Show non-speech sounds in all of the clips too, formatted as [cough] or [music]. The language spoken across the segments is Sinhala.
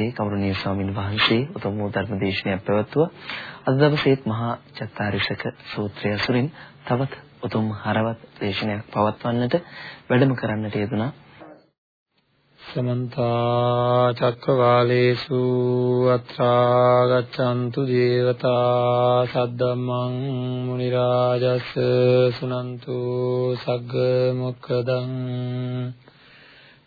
ඊයේ දවසේ කෞරණීය ස්වාමීන් වහන්සේ උතුම් වූ ධර්ම දේශනාවක් පැවැත්වුවා. අද දවසේත් මහා චත්තාරිසක සූත්‍රය අසුරින් තවත් උතුම් හරවත් දේශනාවක් පවත්වන්නට වැඩම කරන්නට යෙදුණා. සමන්ත චක්කවාලේසු අත්‍රා ගච්ඡන්තු දේවතා සද්දම්මං මුනි රාජස් සුනන්තු සග්ග මොක්කදං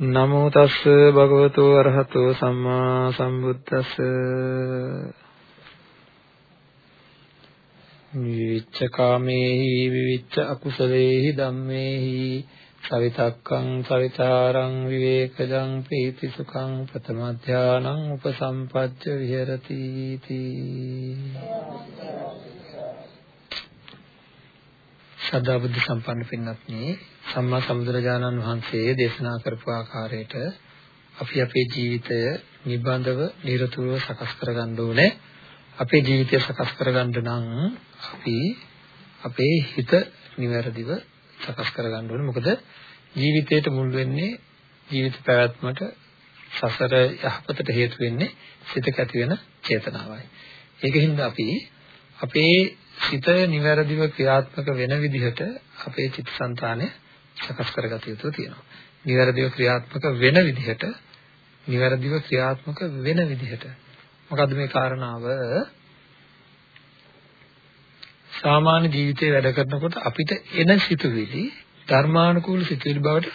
නමෝ තස්ස භගවතු අරහතෝ සම්මා සම්බුද්දස්ස. විවිච්ඡ කාමේහි විවිච්ඡ අකුසලේහි ධම්මේහි සවිතක්කං සවිතාරං විවේකජං පීති සුඛං ප්‍රථම ධානං උපසම්පජ්ජ විහෙරති තී. සදා බුද්ධ සම්පන්න පින්වත්නි සම්මා සම්බුදුරජාණන් වහන්සේ දේශනා කරපු ආකාරයට අපි අපේ ජීවිතය නිබඳව නිරතුරුව සකස් කරගන්න ඕනේ. අපේ ජීවිතය සකස් කරගන්න නම් අපි අපේ හිත නිවැරදිව සකස් කරගන්න ඕනේ. මොකද ජීවිතයට මුල් වෙන්නේ ජීවිත පැවැත්මට සසර යහපතට හේතු වෙන්නේ සිතක ඇති වෙන චේතනාවයි. ඒකින්ද අපි අපේ සිත නිවැරදිව ක්‍රියාත්මක වෙන විදිහට අපේ චිත්තසංතානය සකස් කරගත යුතු තියෙනවා. නිවැරදිව ක්‍රියාත්මක වෙන විදිහට නිවැරදිව ක්‍රියාත්මක වෙන විදිහට මොකද්ද මේ කාරණාව? සාමාන්‍ය ජීවිතේ වැඩ කරනකොට අපිට එන සිතුවිලි ධර්මානුකූල සිතුවිලි බවට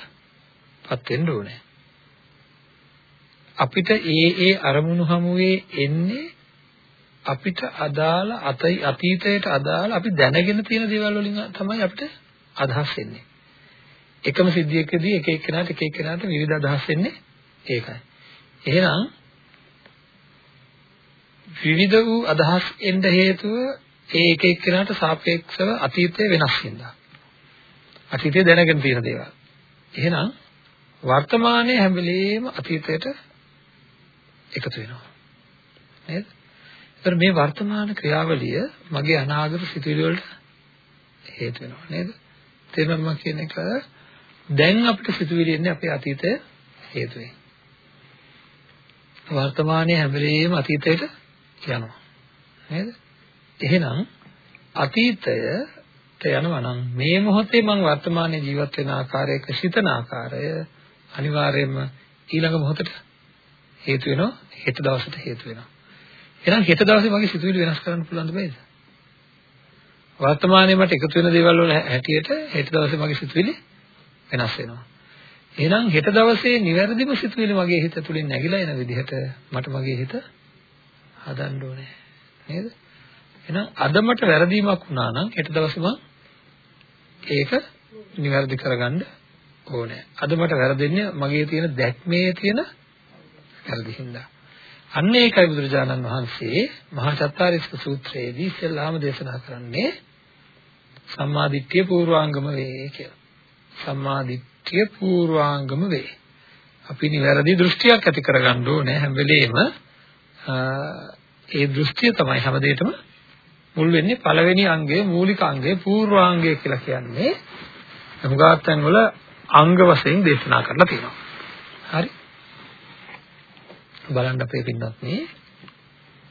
පත් වෙන්න ඕනේ. අපිට ඒ ඒ අරමුණු හමුවේ එන්නේ අපිට අදාළ අතීතයට අදාළ අපි දැනගෙන තියෙන දේවල් වලින් තමයි අපිට අදහස් එන්නේ. එකම සිද්ධියකදී එක එක්කෙනාට එක එක්කෙනාට විවිධ අදහස් එන්නේ ඒකයි. එහෙනම් විවිධ වූ අදහස් එන්න හේතුව ඒ එක එක්කෙනාට සාපේක්ෂව අතීතය වෙනස් වෙනවා. අතීතය දැනගෙන තියෙන දේවල්. එහෙනම් වර්තමානයේ හැම වෙලෙම අතීතයට එකතු වෙනවා. නේද? ඒතර මේ වර්තමාන ක්‍රියාවලිය මගේ අනාගත සිතුවිලි වලට හේතු වෙනවා නේද? තේරෙනවද කියන එක? දැන් අපිට සිතුවිලි එන්නේ අපේ අතීතය හේතුවෙන්. වර්තමානයේ හැම වෙලෙම අතීතයට යනවා. නේද? එහෙනම් අතීතයට යනවා නම් මේ මොහොතේ මම වර්තමානයේ ජීවත් වෙන ආකාරයක සිතන ආකාරය අනිවාර්යයෙන්ම ඊළඟ මොහොතට හේතු වෙනවා හෙට දවසට හේතු වෙනවා එහෙනම් හෙට දවසේ මගේ සිතුවිලි වෙනස් කරන්න පුළුවන්ද බෑද? වර්තමානයේ මට එකතු වෙන දේවල් වල හැටියට හෙට දවසේ මගේ සිතුවිලි වෙනස් වෙනවා. එහෙනම් හෙට දවසේ නිවැරදිම සිතුවිලි මගේ හිත තුලින් නැగిලා එන විදිහට මට මගේ හිත හදන්න ඕනේ. නේද? එහෙනම් අද මට වැරදීමක් වුණා නම් හෙට දවසේ මම ඒක නිවැරදි කරගන්න ඕනේ. අද මට වැරදෙන්නේ මගේ තියෙන දැක්මේ තියෙන වැරදි හින්දා. අන්න ඒකයි බුදුරජාණන් වහන්සේ මහා චත්තාරීස්ක සූත්‍රයේදී ඉස්සෙල්ලාම දේශනා කරන්නේ සම්මාදිට්ඨිය පූර්වාංගම වේ කියලා. සම්මාදිට්ඨිය පූර්වාංගම වේ. අපි නිවැරදි දෘෂ්ටියක් ඇති කරගන්න ඕනේ හැම වෙලෙම ඒ දෘෂ්ටිය තමයි හැමදේටම මුල් වෙන්නේ පළවෙනි අංගය මූලික අංගය පූර්වාංගය කියලා කියන්නේ හුඟාත්යන් වල අංග වශයෙන් දේශනා කරලා තියෙනවා. හරි. බලන්න අපේ පින්නත් මේ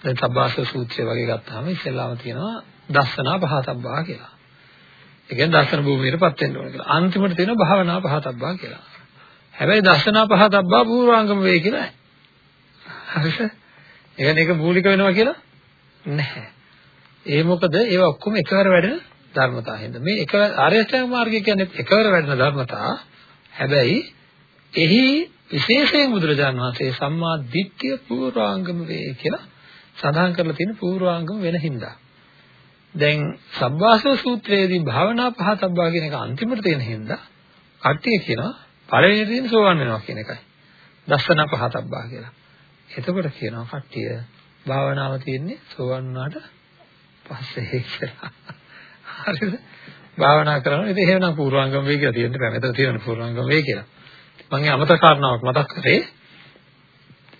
දැන් සබ්බාස සූත්‍රය වගේ ගත්තාම ඉස්සෙල්ලාම තියෙනවා දස්සනා පහතබ්බා කියලා. ඒ කියන්නේ දර්ශන භූමියටපත් වෙන්න ඕන කියලා. අන්තිමට තියෙනවා භාවනා පහතබ්බා කියලා. හැබැයි දර්ශනා පහතබ්බා පූර්වාංගම වේ කියලා නැහැ. හරිද? ඒ කියන්නේ ඒක මූලික වෙනවා කියලා නැහැ. ඒ මොකද ඒවා ඔක්කොම එකවර වැඩෙන ධර්මතා හින්දා. මේ එක ආර්ය අෂ්ටාංග මාර්ගය කියන්නේ එකවර වැඩෙන ධර්මතා. හැබැයි එහි විශේෂයෙන් බුදුරජාණන් වහන්සේ සම්මා දිට්ඨිය පූර්වාංගම වේ කියලා සඳහන් කරලා තියෙන පූර්වාංගම වෙන හින්දා. දැන් සබ්බාසව සූත්‍රයේදී භාවනා පහතබ්බා කියන එක අන්තිමට තියෙන හින්දා කට්ටිය කියනවා පළවෙනි තියෙන සෝවන් වෙනවා කියන එකයි. දස්සන පහතබ්බා කියලා. එතකොට කියනවා කට්ටිය භාවනාව තියෙන්නේ සෝවන් වුණාට පස්සේ කියලා. හරිද? භාවනා කරනවා. ඉතින් එහෙනම් පූර්වාංගම වේ කියලා තියෙන්න බෑ. මෙතන තියෙන පූර්වාංගම වේ කියලා. මම අමතක කාරණාවක් මතක් කරේ.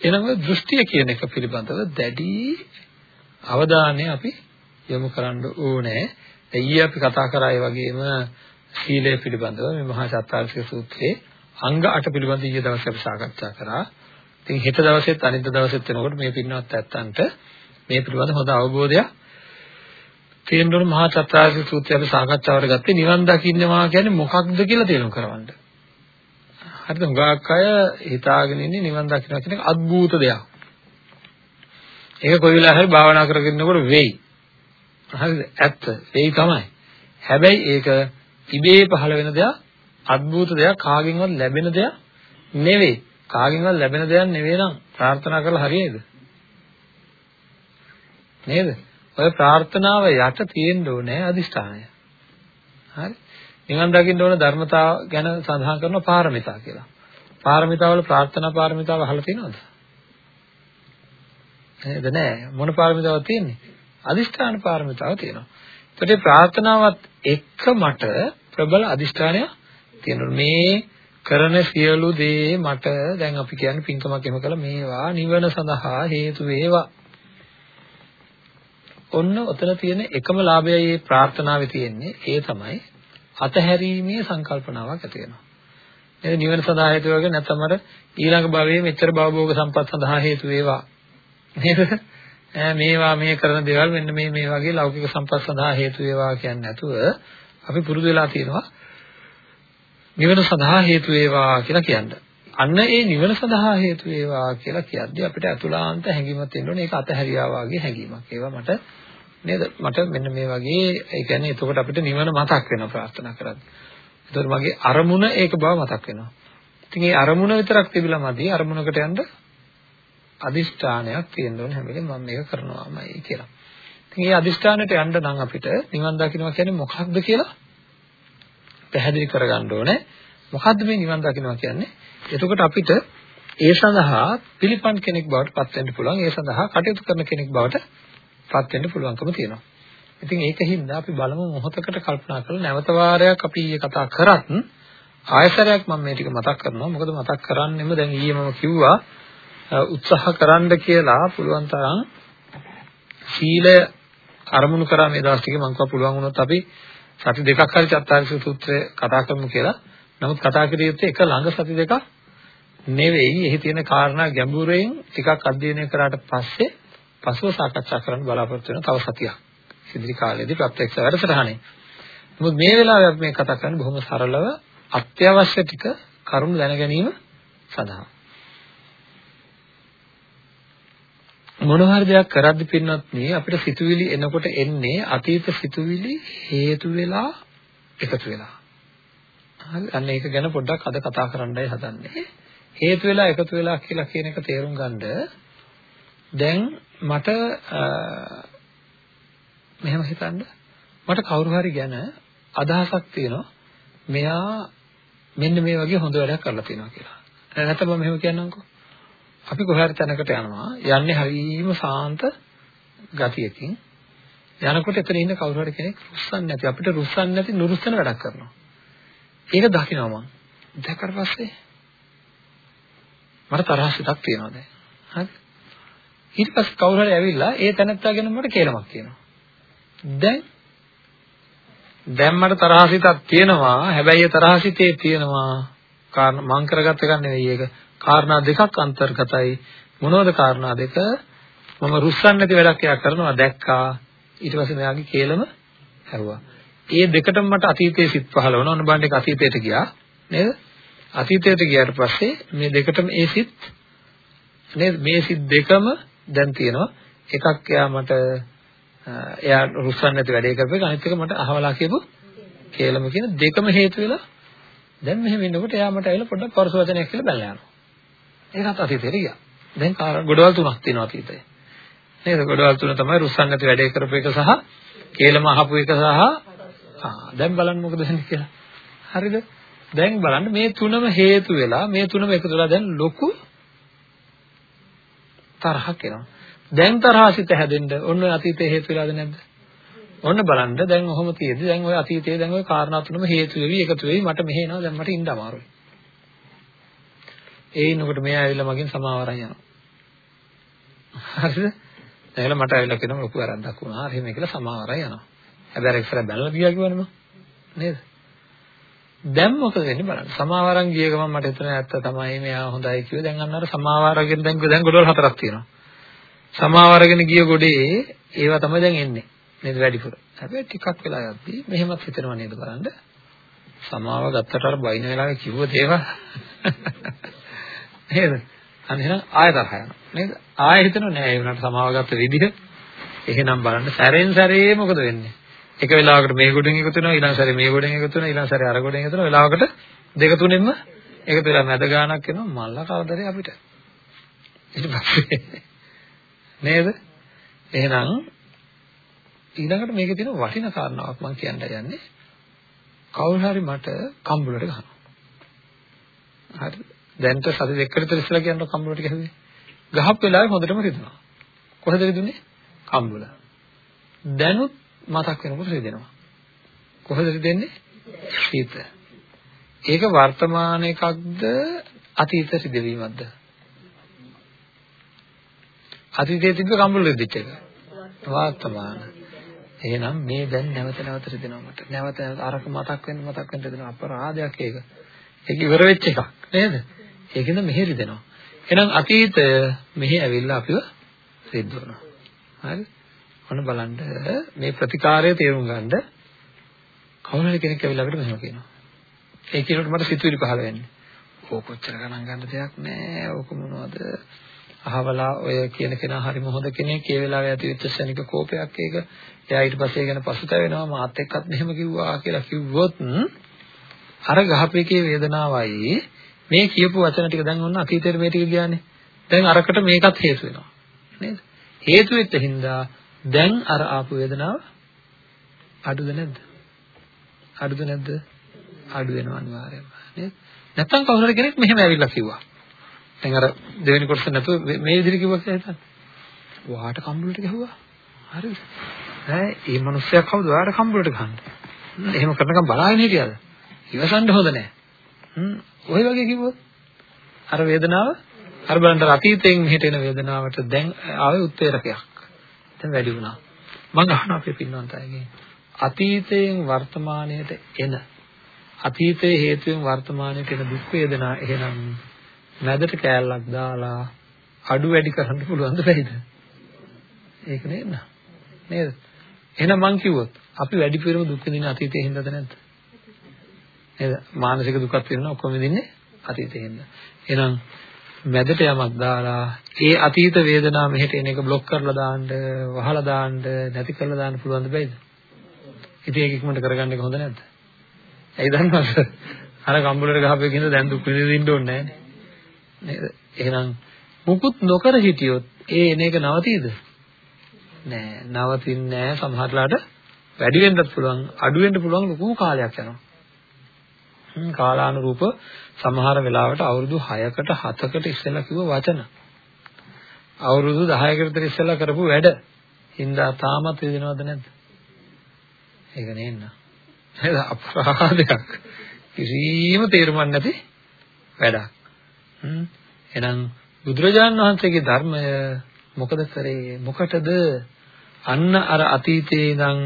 එනම දෘෂ්ටිය කියන එක පිළිබඳව දැඩි අවධානය අපි යොමු කරන්න ඕනේ. ඊයේ අපි කතා කරා ඒ වගේම සීලය පිළිබඳව මේ මහා සත්‍යාර්ථික සූත්‍රයේ අංග 8 පිළිබඳව ඊයේ දවසේ අපි සාකච්ඡා කරා. ඉතින් හෙට දවසෙත් අනිත් දවසෙත් වෙනකොට මේ පින්වත් ඇත්තන්ට මේ පිළිබඳ හොඳ අවබෝධයක් තියෙන්න ඕන මහා චත්‍රාර්ය සූත්‍රය අපි සාකච්ඡාවට ගත්තේ නිවන් දකින්නවා කියන්නේ මොකක්ද කියලා තේරුම් කරවන්න. හරිද? හුඟක් අය හිතාගෙන ඉන්නේ නිවන් දකින්න කියන එක අద్භූත දෙයක්. ඒක කොයි වෙලාව හරි භාවනා කරගෙන ඉන්නකොට වෙයි. හරිද? ඇත්ත. වෙයි තමයි. හැබැයි ඒක ඉබේ පහළ වෙන දෙයක්, අద్භූත දෙයක්, කාගෙන්වත් ලැබෙන දෙයක් නෙවෙයි. කාගෙන්වත් ලැබෙන දෙයක් නෙවෙයි නම් ප්‍රාර්ථනා කරලා හරියයිද? නේද? ඔය ප්‍රාර්ථනාව යට තියෙන්න ඕනේ අදිෂ්ඨානය. හරි? නිවන් දකින්න ඕන ධර්මතාව ගැන සඳහන් කරනවා පාරමිතා කියලා. පාරමිතාවල ප්‍රාර්ථනා පාරමිතාව අහලා තියෙනවද? නේද නෑ. මොන පාරමිතාවක් තියෙන්නේ? අදිෂ්ඨාන පාරමිතාව තියෙනවා. ඒකට ප්‍රාර්ථනාවත් එක්ක මට ප්‍රබල අදිෂ්ඨානයක් තියෙනවා. මේ කරන සියලු දේ මට දැන් අපි කියන්නේ පින්කමක් එහෙම කළා මේවා නිවන සඳහා හේතු වේවා ඔන්න ඔතන තියෙන එකම ලාභයයි මේ ප්‍රාර්ථනාවේ තියෙන්නේ ඒ තමයි අතහැරීමේ සංකල්පනාවක් ඇති වෙනවා. නේද නිවන සඳහා හේතු වගේ නැත්නම් අර ඊළඟ භවයේ මෙච්චර භවභෝග සම්පත් සඳහා හේතු වේවා. නේද? මේවා මේ කරන දේවල් මෙන්න මේ මේ වගේ ලෞකික සම්පත් සඳහා හේතු වේවා කියන්නේ නැතුව අපි පුරුදු වෙලා තියෙනවා නිවන සඳහා හේතු වේවා කියලා කියන්නේ. අන්න ඒ නිවන සඳහා හේතු වේවා කියලා කියද්දී අපිට අතුලාන්ත හැඟීමක් තියෙන්න ඕනේ. ඒක අතහැරියා වාගේ හැඟීමක්. ඒවා මට නේද? මට මෙන්න මේ වගේ ඒ කියන්නේ එතකොට අපිට නිවන මතක් වෙනවා ප්‍රාර්ථනා කරද්දී. එතකොට මගේ අරමුණ ඒක බව මතක් වෙනවා. ඉතින් ඒ අරමුණ විතරක් තිබිලා මදි අරමුණකට යන්න අදිෂ්ඨානයක් තියෙන්න ඕනේ හැම වෙලේම මම මේක කරනවාමයි කියලා. ඉතින් මේ අදිෂ්ඨානයට යන්න නම් අපිට නිවන් දකින්නවා කියන්නේ මොකක්ද කියලා පැහැදිලි කරගන්න ඕනේ. මොකද්ද මේ නිවන් දකින්නවා කියන්නේ? එතකොට අපිට ඒ සඳහා පිළිපන් කෙනෙක් බවට පත් වෙන්න පුළුවන්. ඒ සඳහා කටයුතු කරන කෙනෙක් බවට පත් වෙන්න පුළුවන්කම තියෙනවා. ඉතින් ඒකින්ද අපි බලමු මොහොතකට කල්පනා කරලා නැවත වාරයක් අපි ඊයේ කතා කරත් ආයතරයක් මම මේ ටික මතක් කරනවා. මොකද මතක් කරන්නෙම දැන් ඊයේ මම කිව්වා උත්සාහ කරන්න කියලා පුළුවන් තරම් සීලය අරමුණු කරා මේ දවස් ටිකේ මම පුළුවන් වුණොත් අපි සති දෙකක් හරි චත්තාරිස සූත්‍රය කතා කරමු කියලා. නමුත් කතා කරිය යුත්තේ එක ළඟ සති දෙකක් නෙවෙයි. එහි තියෙන කාරණා ගැඹුරෙන් ටිකක් අධ්‍යයනය කරාට පස්සේ පසුව සාකච්ඡා කරන්න බලාපොරොත්තු වෙන තව සතියක්. ඉදිරි කාලේදී ප්‍රත්‍යක්ෂ වැඩසටහනේ. නමුත් මේ වෙලාවේ අපි මේ කතා කරන්නේ බොහොම සරලව අත්‍යවශ්‍ය ටික කරුණු දැන ගැනීම සඳහා. මොනවාරි දෙයක් කරද්දී පින්නත් මේ අපිට සිතුවිලි එනකොට එන්නේ අතීත සිතුවිලි හේතු වෙලා එකතු වෙලා. හරි අන්න ඒක ගැන පොඩ්ඩක් අද කතා කරන්නයි හදන්නේ. හේතු වෙලා එකතු වෙලා කියලා කියන එක තේරුම් ගන්නද දැන් මට මෙහෙම හිතන්න මට කවුරු හරි ගැන අදහසක් තියෙනවා මෙයා මෙන්න මේ වගේ හොඳ වැඩක් කරලා තියෙනවා කියලා. නැත්නම් මම මෙහෙම කියන්නම්කෝ. අපි කොහේ හරි තැනකට යනවා යන්නේ හරිම සාන්ත ගතියකින් යනකොට එතන ඉන්න කවුරු හරි කෙනෙක් රුස්සන්නේ නැති අපිට රුස්සන්නේ නැති නුරුස්සන වැඩක් කරනවා. ඒක දකිනවා මම. දැක්කට පස්සේ මට තරහසිතක් තියෙනවා දැන්. හරි. ඊට පස්සේ කවුරු හරි ඇවිල්ලා ඒ තැනත්තා ගැන මට කේලමක් කියනවා. දැන් දැන් මට තරහසිතක් තියෙනවා. හැබැයි ඒ තරහසිතේ තියෙනවා කාරණා මං කරගත්ත එකක් නෙවෙයි ඒක. කාරණා දෙකක් අන්තර්ගතයි. මොනවද කාරණා දෙක? මම රුස්සන් නැති වැඩක් එයා කරනවා දැක්කා. ඊට පස්සේ මෙයාගේ කේලම හැරුවා. ඒ දෙකටම මට අතීතයේ සිත් පහළ වුණා. ඔන්න බලන්න ඒක අතීතයට ගියා. නේද? අතීතයට ගියාට පස්සේ මේ දෙකටම ඒ සිත් නේද? මේ සිත් දෙකම දැන් තියෙනවා. එකක් එයා මට එයා රුස්සන් නැති වැඩේ කරපු එක අනිත් එක මට අහවලා කියපු කේලම කියන දෙකම හේතු වෙලා දැන් මෙහෙම ඉන්නකොට එයා මට ඇවිල්ලා පොඩ්ඩක් පරස වචනයක් කියලා බැලලා යනවා. ඒකත් අතීතයට ගියා. දැන් ගොඩවල් තුනක් තියෙනවා අතීතයේ. නේද? ගොඩවල් තුන තමයි රුස්සන් නැති වැඩේ කරපු එක සහ කේලම අහපු එක සහ ආ දැන් බලන්න මොකද වෙන්නේ කියලා. හරිද? දැන් බලන්න මේ තුනම හේතු වෙලා මේ තුනම එකතු වෙලා දැන් ලොකු තරහක් එනවා. දැන් තරහසිත හැදෙන්න ඔන්න අතීතයේ හේතු වෙලාද නැද්ද? ඔන්න බලන්න දැන් ඔහොම තියෙදි දැන් ওই අතීතයේ දැන් ওই කාරණා තුනම හේතු වෙවි එකතු වෙවි මට මෙහෙ එනවා දැන් මට ඉන්න අමාරුයි. ඒ ඉන්නකොට මෙයා ඇවිල්ලා මගෙන් සමාවරන් යනවා. හරිද? දැන් මට ඇවිල්ලා කියනවා ලොකු වැරද්දක් වුණා. හරි එහෙම කියලා සමාවරන් යනවා. හැබැයි ඒක ඉස්සර බැලලා ගියා කියවනම නේද? දැන් මොකද වෙන්නේ බලන්න. සමාවරන් ගිය ගමන් මට හිතෙන ඇත්ත තමයි මෙයා හොඳයි කිව්වේ. දැන් අන්න අර සමාවරගෙන දැන් දැන් ගොඩවල් හතරක් තියෙනවා. සමාවරගෙන ගිය ගොඩේ ඒවා තමයි දැන් එන්නේ. නේද වැඩිපුර. හැබැයි ටිකක් වෙලා යද්දී මෙහෙමත් හිතෙනව නේද බලන්න. සමාව ගත්තට අර බයින වෙලාවේ කිව්ව දේවල් [laughs] නේද? අන්න එහෙනම් ආය තරහ යනවා. නේද? ආය හිතනව නෑ ඒ වුණාට සමාව ගත්ත විදිහ. එහෙනම් බලන්න සැරෙන් සැරේ මොකද වෙන්නේ? එක වෙලාවකට මේ ගොඩෙන් එකතු වෙනවා ඊළඟ සැරේ මේ ගොඩෙන් එකතු වෙනවා ඊළඟ සැරේ අර ගොඩෙන් එකතු වෙනවා. වෙලාවකට දෙක තුනෙන්ම එකතු වෙලා මැද ගානක් එනවා. මල්ල කරදරේ අපිට? ඊට පස්සේ නේද? එහෙනම් ඊළඟට මේකේ තියෙන වටින කාරණාවක් මම කියන්න යන්නේ. කවුරු හරි මට කම්බුලට ගහනවා. හරි. දැන්ට සති දෙකකට විතර ඉස්සලා කියනවා කම්බුලට ගැහුවේ ගහප් වෙලාවේ හොඳටම රිදුනා කොහෙද රිදුනේ? කම්බුල. දැනුත් මතක් වෙනකොට රිදෙනවා. කොහොමද රිදෙන්නේ? හිත. ඒක වර්තමාන එකක්ද අතීත රිදවීමක්ද? අතීතයේ තිබ්බ කම්බුල රිදිච්ච එක. වර්තමාන. එහෙනම් මේ දැන් නැවත නැවත රිදෙනවා මට. නැවත අරක මතක් වෙන්න මතක් වෙන්න රිදෙනවා අපරාධයක් ඒක. ඒක ඉවර වෙච්ච එකක් නේද? ඒකෙන්ද මෙහෙ රිදෙනවා. එහෙනම් අතීතය මෙහි ඇවිල්ලා අපිව රිද්දවනවා. හරි? ඔන්න බලන්න මේ ප්‍රතිකාරය තේරුම් ගන්න කවුරු හරි කෙනෙක් ඇවිල්ලා අපිට මෙහෙම කියනවා. ඒ කියනකොට මට සිතුවිලි පහළ වෙන්නේ. ඕක කොච්චර ගණන් ගන්න දෙයක් නෑ. ඕක මොනවද? අහවලා ඔය කියන කෙනා හරිම හොඳ කෙනෙක්. ඒ වෙලාවේ ඇති වෙච්ච ශනික කෝපයක් ඒක. එයා ඊට පස්සේ ගැන පසුතැවෙනවා. මාත් එක්කත් මෙහෙම කිව්වා කියලා කිව්වොත් අර ගහපේකේ වේදනාවයි මේ කියපු වචන ටික දැන් ඔන්න අතීතයේ මේ ටික කියන්නේ. දැන් අරකට මේකත් හේතු වෙනවා. නේද? හේතු වෙච්ච හින්දා දැන් අර ආපු වේදනාව අඩුද නැද්ද? අඩුද නැද්ද? අඩු වෙනවා අනිවාර්යයෙන්ම නේද? නැත්තම් කවුරු හරි කෙනෙක් මෙහෙම ඇවිල්ලා කිව්වා. දැන් අර දෙවෙනි කොටස නැතුව මේ විදිහට කිව්වා කියලා හිතන්න. වාට කම්බුලට ගැහුවා. හරිද? ඈ මේ මිනිස්සයා කවුද? වාට කම්බුලට ගහන්නේ. එහෙම කරනකම් බලාගෙන හිටියද? ඉවසන්න හොඳ නැහැ. හ්ම් ඔය වගේ කිව්වොත් අර වේදනාව අර බලන්න අතීතයෙන් මෙහෙට එන වේදනාවට දැන් ආවේ උත්තේරකයක්. දැන් වැඩි වුණා. මම අහනවා අපේ පින්වන්තයගෙන් අතීතයෙන් වර්තමානයට එන අතීතයේ හේතුවෙන් වර්තමානයට එන දුක් වේදනා එහෙනම් මැදට කෑල්ලක් දාලා අඩු වැඩි කරන්න පුළුවන්ද බැයිද? ඒක නේද? නේද? එහෙනම් මං කිව්වොත් අපි වැඩි පිරම දුක් විඳින අතීතයේ හින්දාද නැද්ද? නේද? මානසික දුකක් වෙනවා ඔක්කොම විඳින්නේ අතීතයේ හින්දා. එහෙනම් මැදට යමක් දාලා ඒ අතීත වේදනාව මෙහෙට එන එක බ්ලොක් කරලා දාන්න, වහලා දාන්න, නැති කරලා දාන්න පුළුවන් දෙයිද? ඉතින් ඒක ඉක්මනට කරගන්න එක හොඳ නැද්ද? ඇයි දන්නවද? අර කම්බුලට ගහපේ කියන දැන් දුක් විඳින්න ඕනේ නේද? එහෙනම් මුකුත් නොකර හිටියොත් ඒ එන එක නවතීද? නෑ, නවතින්නේ නෑ. සමහරట్లాට වැඩි වෙන්නත් පුළුවන්, අඩු වෙන්න පුළුවන් ලොකු කාලයක් යනවා. කාලානුරූප සමහර වෙලාවට අවුරුදු 6කට 7කට ඉස්සෙල්ලා කිව්ව වචන. අවුරුදු 10කට විතර ඉස්සෙල්ලා කරපු වැඩ. හින්දා තාමත් වේදනවද නැද්ද? ඒක නේන්න. නේද අපරාධයක්. කිසිම තේරුමක් නැති වැඩක්. හ්ම් එහෙනම් බුදුරජාණන් වහන්සේගේ ධර්මය මොකද කරේ? මොකටද? අන්න අර අතීතේ ඉඳන්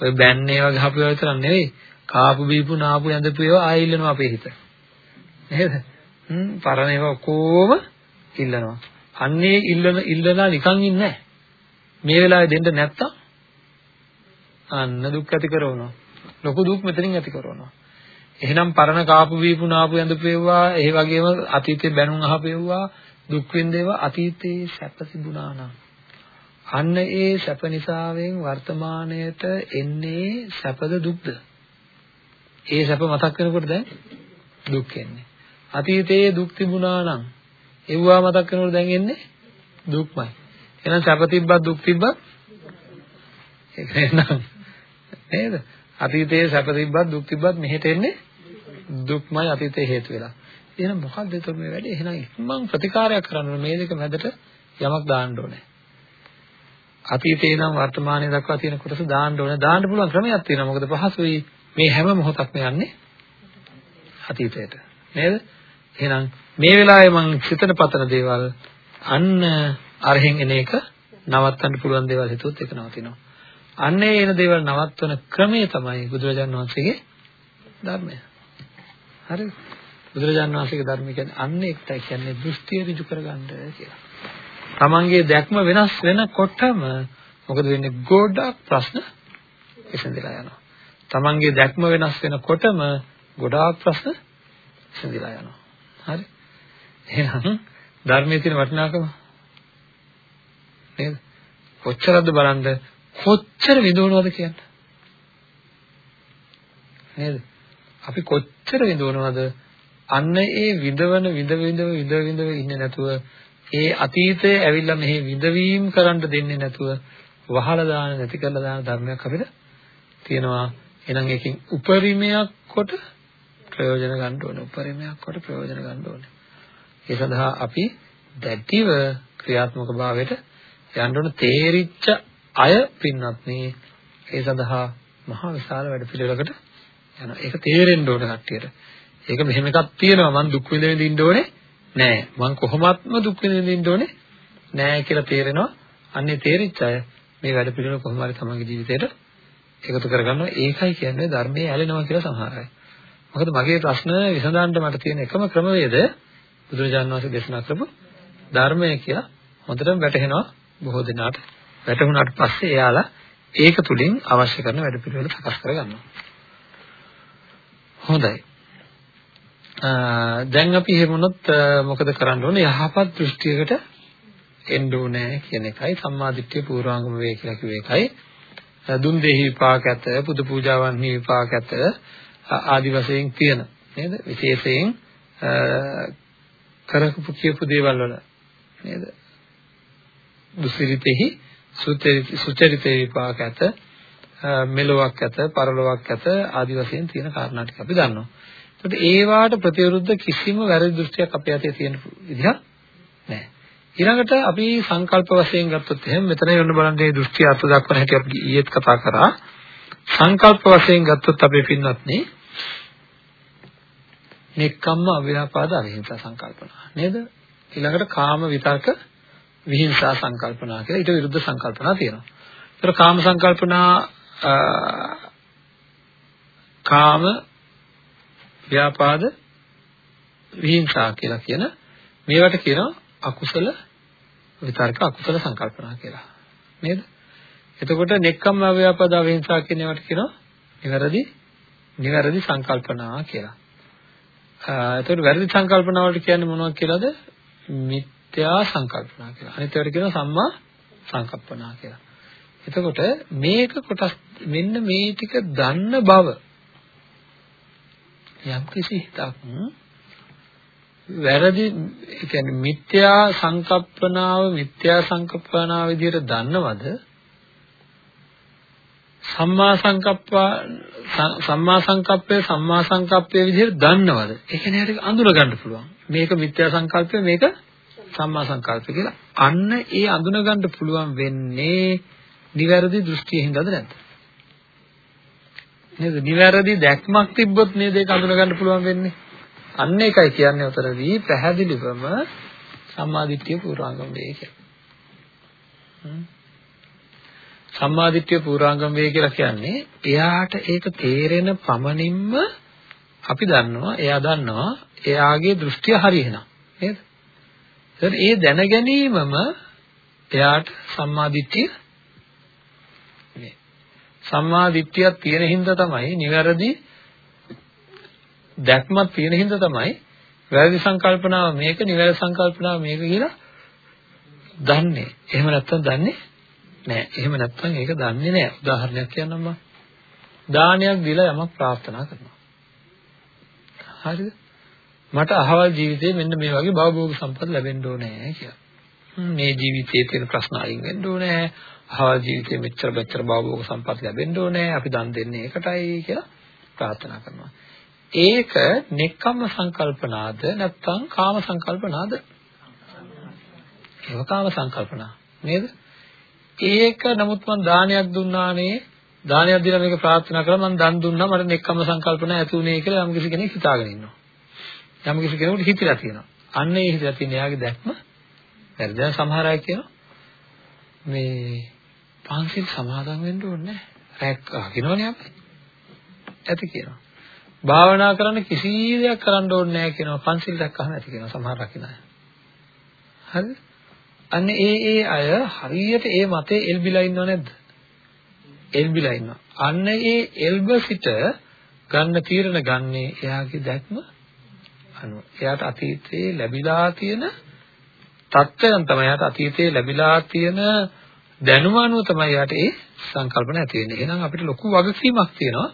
ඔය බෑන්නේ වගේ ගහපුවා විතරක් නෙවෙයි කාපු බීපු නාපු ඇඳපු ඒවා ආයෙ ඉල්ලනවා අපේ හිත. නේද? හ්ම් පරණ ඒවා ඔක්කොම ඉල්ලනවා. අන්නේ ඉල්ලන ඉල්ලලා නිකන් ඉන්නේ මේ වෙලාවේ දෙන්න නැත්තම් අන්න දුක් ඇති කරනවා. ලොකු දුක් මෙතනින් ඇති කරනවා. එහෙනම් පරණ කාපු බීපු නාපු ඇඳපේවා ඒ වගේම අතීතේ බැනුම් අහපේවා දුක් විඳේවා අතීතේ සැප තිබුණා නම් අන්න ඒ සැප නිසාවෙන් වර්තමාණයට එන්නේ සැපද දුක්ද ඒ සැප මතක් වෙනකොට දැන් දුක් එන්නේ. අතීතයේ දුක් තිබුණා නම් ඒවා මතක් වෙනකොට දැන් එන්නේ දුක්මයි. එහෙනම් සැප තිබ්බත් දුක් තිබ්බත් ඒක නේද? නේද? අතීතයේ සැප තිබ්බත් දුක් තිබ්බත් මෙහෙට එන්නේ දුක්මයි අතීතයේ හේතු වෙලා. එහෙනම් මොකක්ද ඒතර මේ වැඩේ? එහෙනම් ඉක්මන් ප්‍රතිකාරයක් කරන්න ඕනේ. මේ දෙක මැදට යමක් දාන්න ඕනේ. අතීතේ නම් වර්තමානයේ දක්වා තියෙන කොටස දාන්න ඕන. දාන්න පුළුවන් ක්‍රමයක් තියෙනවා. මොකද පහසුයි. මේ හැම මොහොතක්ම යන්නේ අතීතයට. නේද? එහෙනම් මේ වෙලාවේ මම සිතන පතන දේවල් අන්න අරහෙන් එන එක නවත්තන්න පුළුවන් දේවල් හිතුවොත් ඒක නවතිනවා. අන්න ඒ එන දේවල් නවත්වන ක්‍රමය තමයි බුදුරජාණන් වහන්සේගේ ධර්මය. හරිද? බුදුරජාණන් වහන්සේගේ ධර්මය කියන්නේ අන්න ඒකටයි කියන්නේ දෘෂ්ටිය ඍජු කරගන්න කියලා. තමන්ගේ දැක්ම වෙනස් වෙනකොටම මොකද වෙන්නේ? ගොඩක් ප්‍රශ්න විසඳලා යනවා. තමන්ගේ දැක්ම වෙනස් වෙනකොටම ගොඩාක් ප්‍රශ්න විසඳලා යනවා. හරි? එහෙනම් ධර්මයේ තියෙන වටිනාකම නේද? කොච්චරද බලන්න කොච්චර විඳවනවද කියන්නේ. නේද? අපි කොච්චර විඳවනවද අන්න ඒ විඳවන විඳ විඳව විඳ විඳව ඉන්නේ නැතුව ඒ අතීතයේ ඇවිල්ලා මෙහි විඳවීම් කරන්න දෙන්නේ නැතුව වහලා දාන නැති කරලා දාන ධර්මයක් අපිට තියෙනවා. එහෙනම් ඒකෙන් උපරිමයක් කොට ප්‍රයෝජන ගන්න ඕනේ. උපරිමයක් කොට ප්‍රයෝජන ගන්න ඕනේ. ඒ සඳහා අපි දැඩිව ක්‍රියාත්මක භාවයට යන්න ඕන තේරිච්ච අය පින්වත්නි ඒ සඳහා මහා විශාල වැඩ පිළිවෙලකට යනවා. ඒක තේරෙන්න ඕන කට්ටියට. ඒක මෙහෙම එකක් තියෙනවා මං දුක් විඳ විඳ ඉන්න ඕනේ නෑ. මං කොහොමත්ම දුක් විඳ විඳ ඉන්න ඕනේ නෑ කියලා තේරෙනවා. අන්නේ තේරිච්ච අය මේ වැඩ පිළිවෙල කොහොම හරි තමන්ගේ ජීවිතේට එකතු කරගන්නවා. ඒකයි කියන්නේ ධර්මයේ ඇලෙනවා කියලා සමහර අය. මොකද මගේ ප්‍රශ්න විසඳන්න මට තියෙන එකම ක්‍රමවේද බුදුරජාණන් වහන්සේ දේශනා කරපු ධර්මය කියලා හොඳටම වැටහෙනවා බොහෝ දෙනාට. වැටහුණාට පස්සේ එයාලා ඒක තුලින් අවශ්‍ය කරන වැඩ පිළිවෙල සකස් කරගන්නවා. හොඳයි. දැන් අපි එහෙමනොත් මොකද කරන්න ඕනේ? යහපත් දෘෂ්ටියකට එන්න ඕනේ කියන එකයි සම්මාදිට්ඨිය පූර්වාංගම වේ කියලා කිව්ව එකයි. දුන් දෙහි විපාක ඇත, පුදු පූජාවන්හි විපාක ඇත ආදි වශයෙන් තියෙන නේද? විශේෂයෙන් කරකපු කියපු දේවල් වල නේද? දුසිරිතෙහි සුචරිතේ විපාක ඇත මෙලොවක් ඇත පරලොවක් ඇත ආදි වශයෙන් තියෙන කාරණා ටික අපි දන්නවා. ඒකට ඒවාට ප්‍රතිවිරුද්ධ කිසිම වැරදි දෘෂ්ටියක් අපේ අතේ තියෙන විදිහක් නැහැ. ඊළඟට අපි සංකල්ප වශයෙන් ගත්තොත් එහෙනම් මෙතන යොන්න බලන්නේ දෘෂ්ටි අර්ථ දක්වන හැටි අපි ඊයේත් කතා කරා. සංකල්ප වශයෙන් ගත්තොත් අපේ පින්වත්නි නෙක්කම්ම අව්‍යාපාද අවිහිංසා සංකල්පනා නේද? ඊළඟට කාම විතර්ක විහිංසා සංකල්පනා කියලා ඊට විරුද්ධ සංකල්පනා තියෙනවා. ඒතර කාම සංකල්පනා කාම ව්‍යාපාද විහිංසා කියලා කියන මේවට කියනවා අකුසල විතර්ක අකුසල සංකල්පනා කියලා. නේද? එතකොට නෙක්ඛම්ම ව්‍යාපාද විහිංසා කියන ඒවාට කියනවා නිවැරදි නිවැරදි සංකල්පනා කියලා. එතකොට වැරදි සංකල්පනා වලට කියන්නේ මොනවද කියලාද? මිත්‍යා සංකල්පනා කියලා. අනිත් ඒවාට කියනවා සම්මා සංකප්පනා කියලා. එතකොට මේක කොටස් මෙන්න මේ ටික දන්න බව යම් කිසි හිතක් වැරදි ඒ කියන්නේ මිත්‍යා සංකප්පනාව මිත්‍යා සංකප්පනාව විදිහට දන්නවද සම්මා සංකප්පා සම්මා සංකප්පය සම්මා සංකප්පය විදිහට දන්නවද? ඒ කියන්නේ හරියට අඳුර ගන්න පුළුවන්. මේක මිත්‍යා සංකල්පය මේක සම්මා සංකල්පය කියලා. අන්න ඒ අඳුන ගන්න පුළුවන් වෙන්නේ නිවැරදි දෘෂ්ටියෙන්ද නැද්ද? නේද? නිවැරදි දැක්මක් තිබ්බොත් නේද ඒක අඳුන ගන්න පුළුවන් වෙන්නේ? අන්න ඒකයි කියන්නේ උතරදී පැහැදිලිවම සම්මාදිට්ඨිය පූර්වාංගම වේ කියලා සම්මාදිට්ඨිය පූර්වාංගම වේ කියලා කියන්නේ එයාට ඒක තේරෙන පමණින්ම අපි දන්නවා එයා දන්නවා එයාගේ දෘෂ්ටිය හරියනවා නේද එතන ඒ දැන ගැනීමම එයාට සම්මාදිට්ඨිය නේ. සම්මාදිට්ඨියක් තියෙන හින්දා තමයි නිවැරදි දැක්මක් තියෙන හින්දා තමයි වැරදි සංකල්පනාව මේක නිවැරදි සංකල්පනාව මේක කියලා දන්නේ. එහෙම නැත්තම් දන්නේ නැහැ. එහෙම නැත්තම් ඒක දන්නේ නැහැ. උදාහරණයක් කියන්නම් මම. දානයක් දීලා යමක් ප්‍රාර්ථනා කරනවා. හරිද? මට අහවල් ජීවිතේ මෙන්න මේ වගේ භවභෝග සම්පත් ලැබෙන්න ඕනේ කියලා. මේ ජීවිතයේ තියෙන ප්‍රශ්න අයින් වෙන්න ඕනේ. අහවල් ජීවිතේ මෙච්චර මෙච්චර භවභෝග සම්පත් ලැබෙන්න ඕනේ. අපි දන් දෙන්නේ ඒකටයි කියලා ප්‍රාර්ථනා කරනවා. ඒක නෙක්කම්ම සංකල්පනාද නැත්නම් කාම සංකල්පනාද? ඒක කාම සංකල්පනා නේද? ඒක නමුත් මම දානයක් දුන්නානේ දානයක් දීලා මේක ප්‍රාර්ථනා කළා මම දන් දුන්නා මට නෙක්කම සංකල්පන ඇති උනේ කියලා යම් කිසි කෙනෙක් හිතාගෙන ඉන්නවා. යම් කිසි කෙනෙකුට හිතිලා තියෙනවා. අන්න ඒ හිතලා තියෙන එයාගේ දැක්ම වැරදි. දැන් සමහර අය කියනවා මේ පන්සිල් සමාදන් වෙන්න ඕනේ නැහැ. රැක් අහිනවනේ අපි. ඇති කියනවා. භාවනා කරන්න කිසි දෙයක් කරන්න ඕනේ නැහැ කියනවා. පන්සිල් දැක්කම ඇති කියනවා සමහර රකින්න අය. හරිද? අන්න ඒ ඒ අය හරියට ඒ මතේ එල්බිලා ඉන්නව නැද්ද? එල්බිලා ඉන්නවා. අන්න ඒ එල්බ සිට ගන්න තීරණ ගන්නේ එයාගේ දැක්ම අනුව. එයාට අතීතයේ ලැබිලා තියෙන තත්ත්වයන් තමයි එයාට අතීතයේ ලැබිලා තියෙන දැනුම අනුව තමයි එයාට ඒ සංකල්පන ඇති වෙන්නේ. එහෙනම් අපිට ලොකු වගකීමක් තියෙනවා.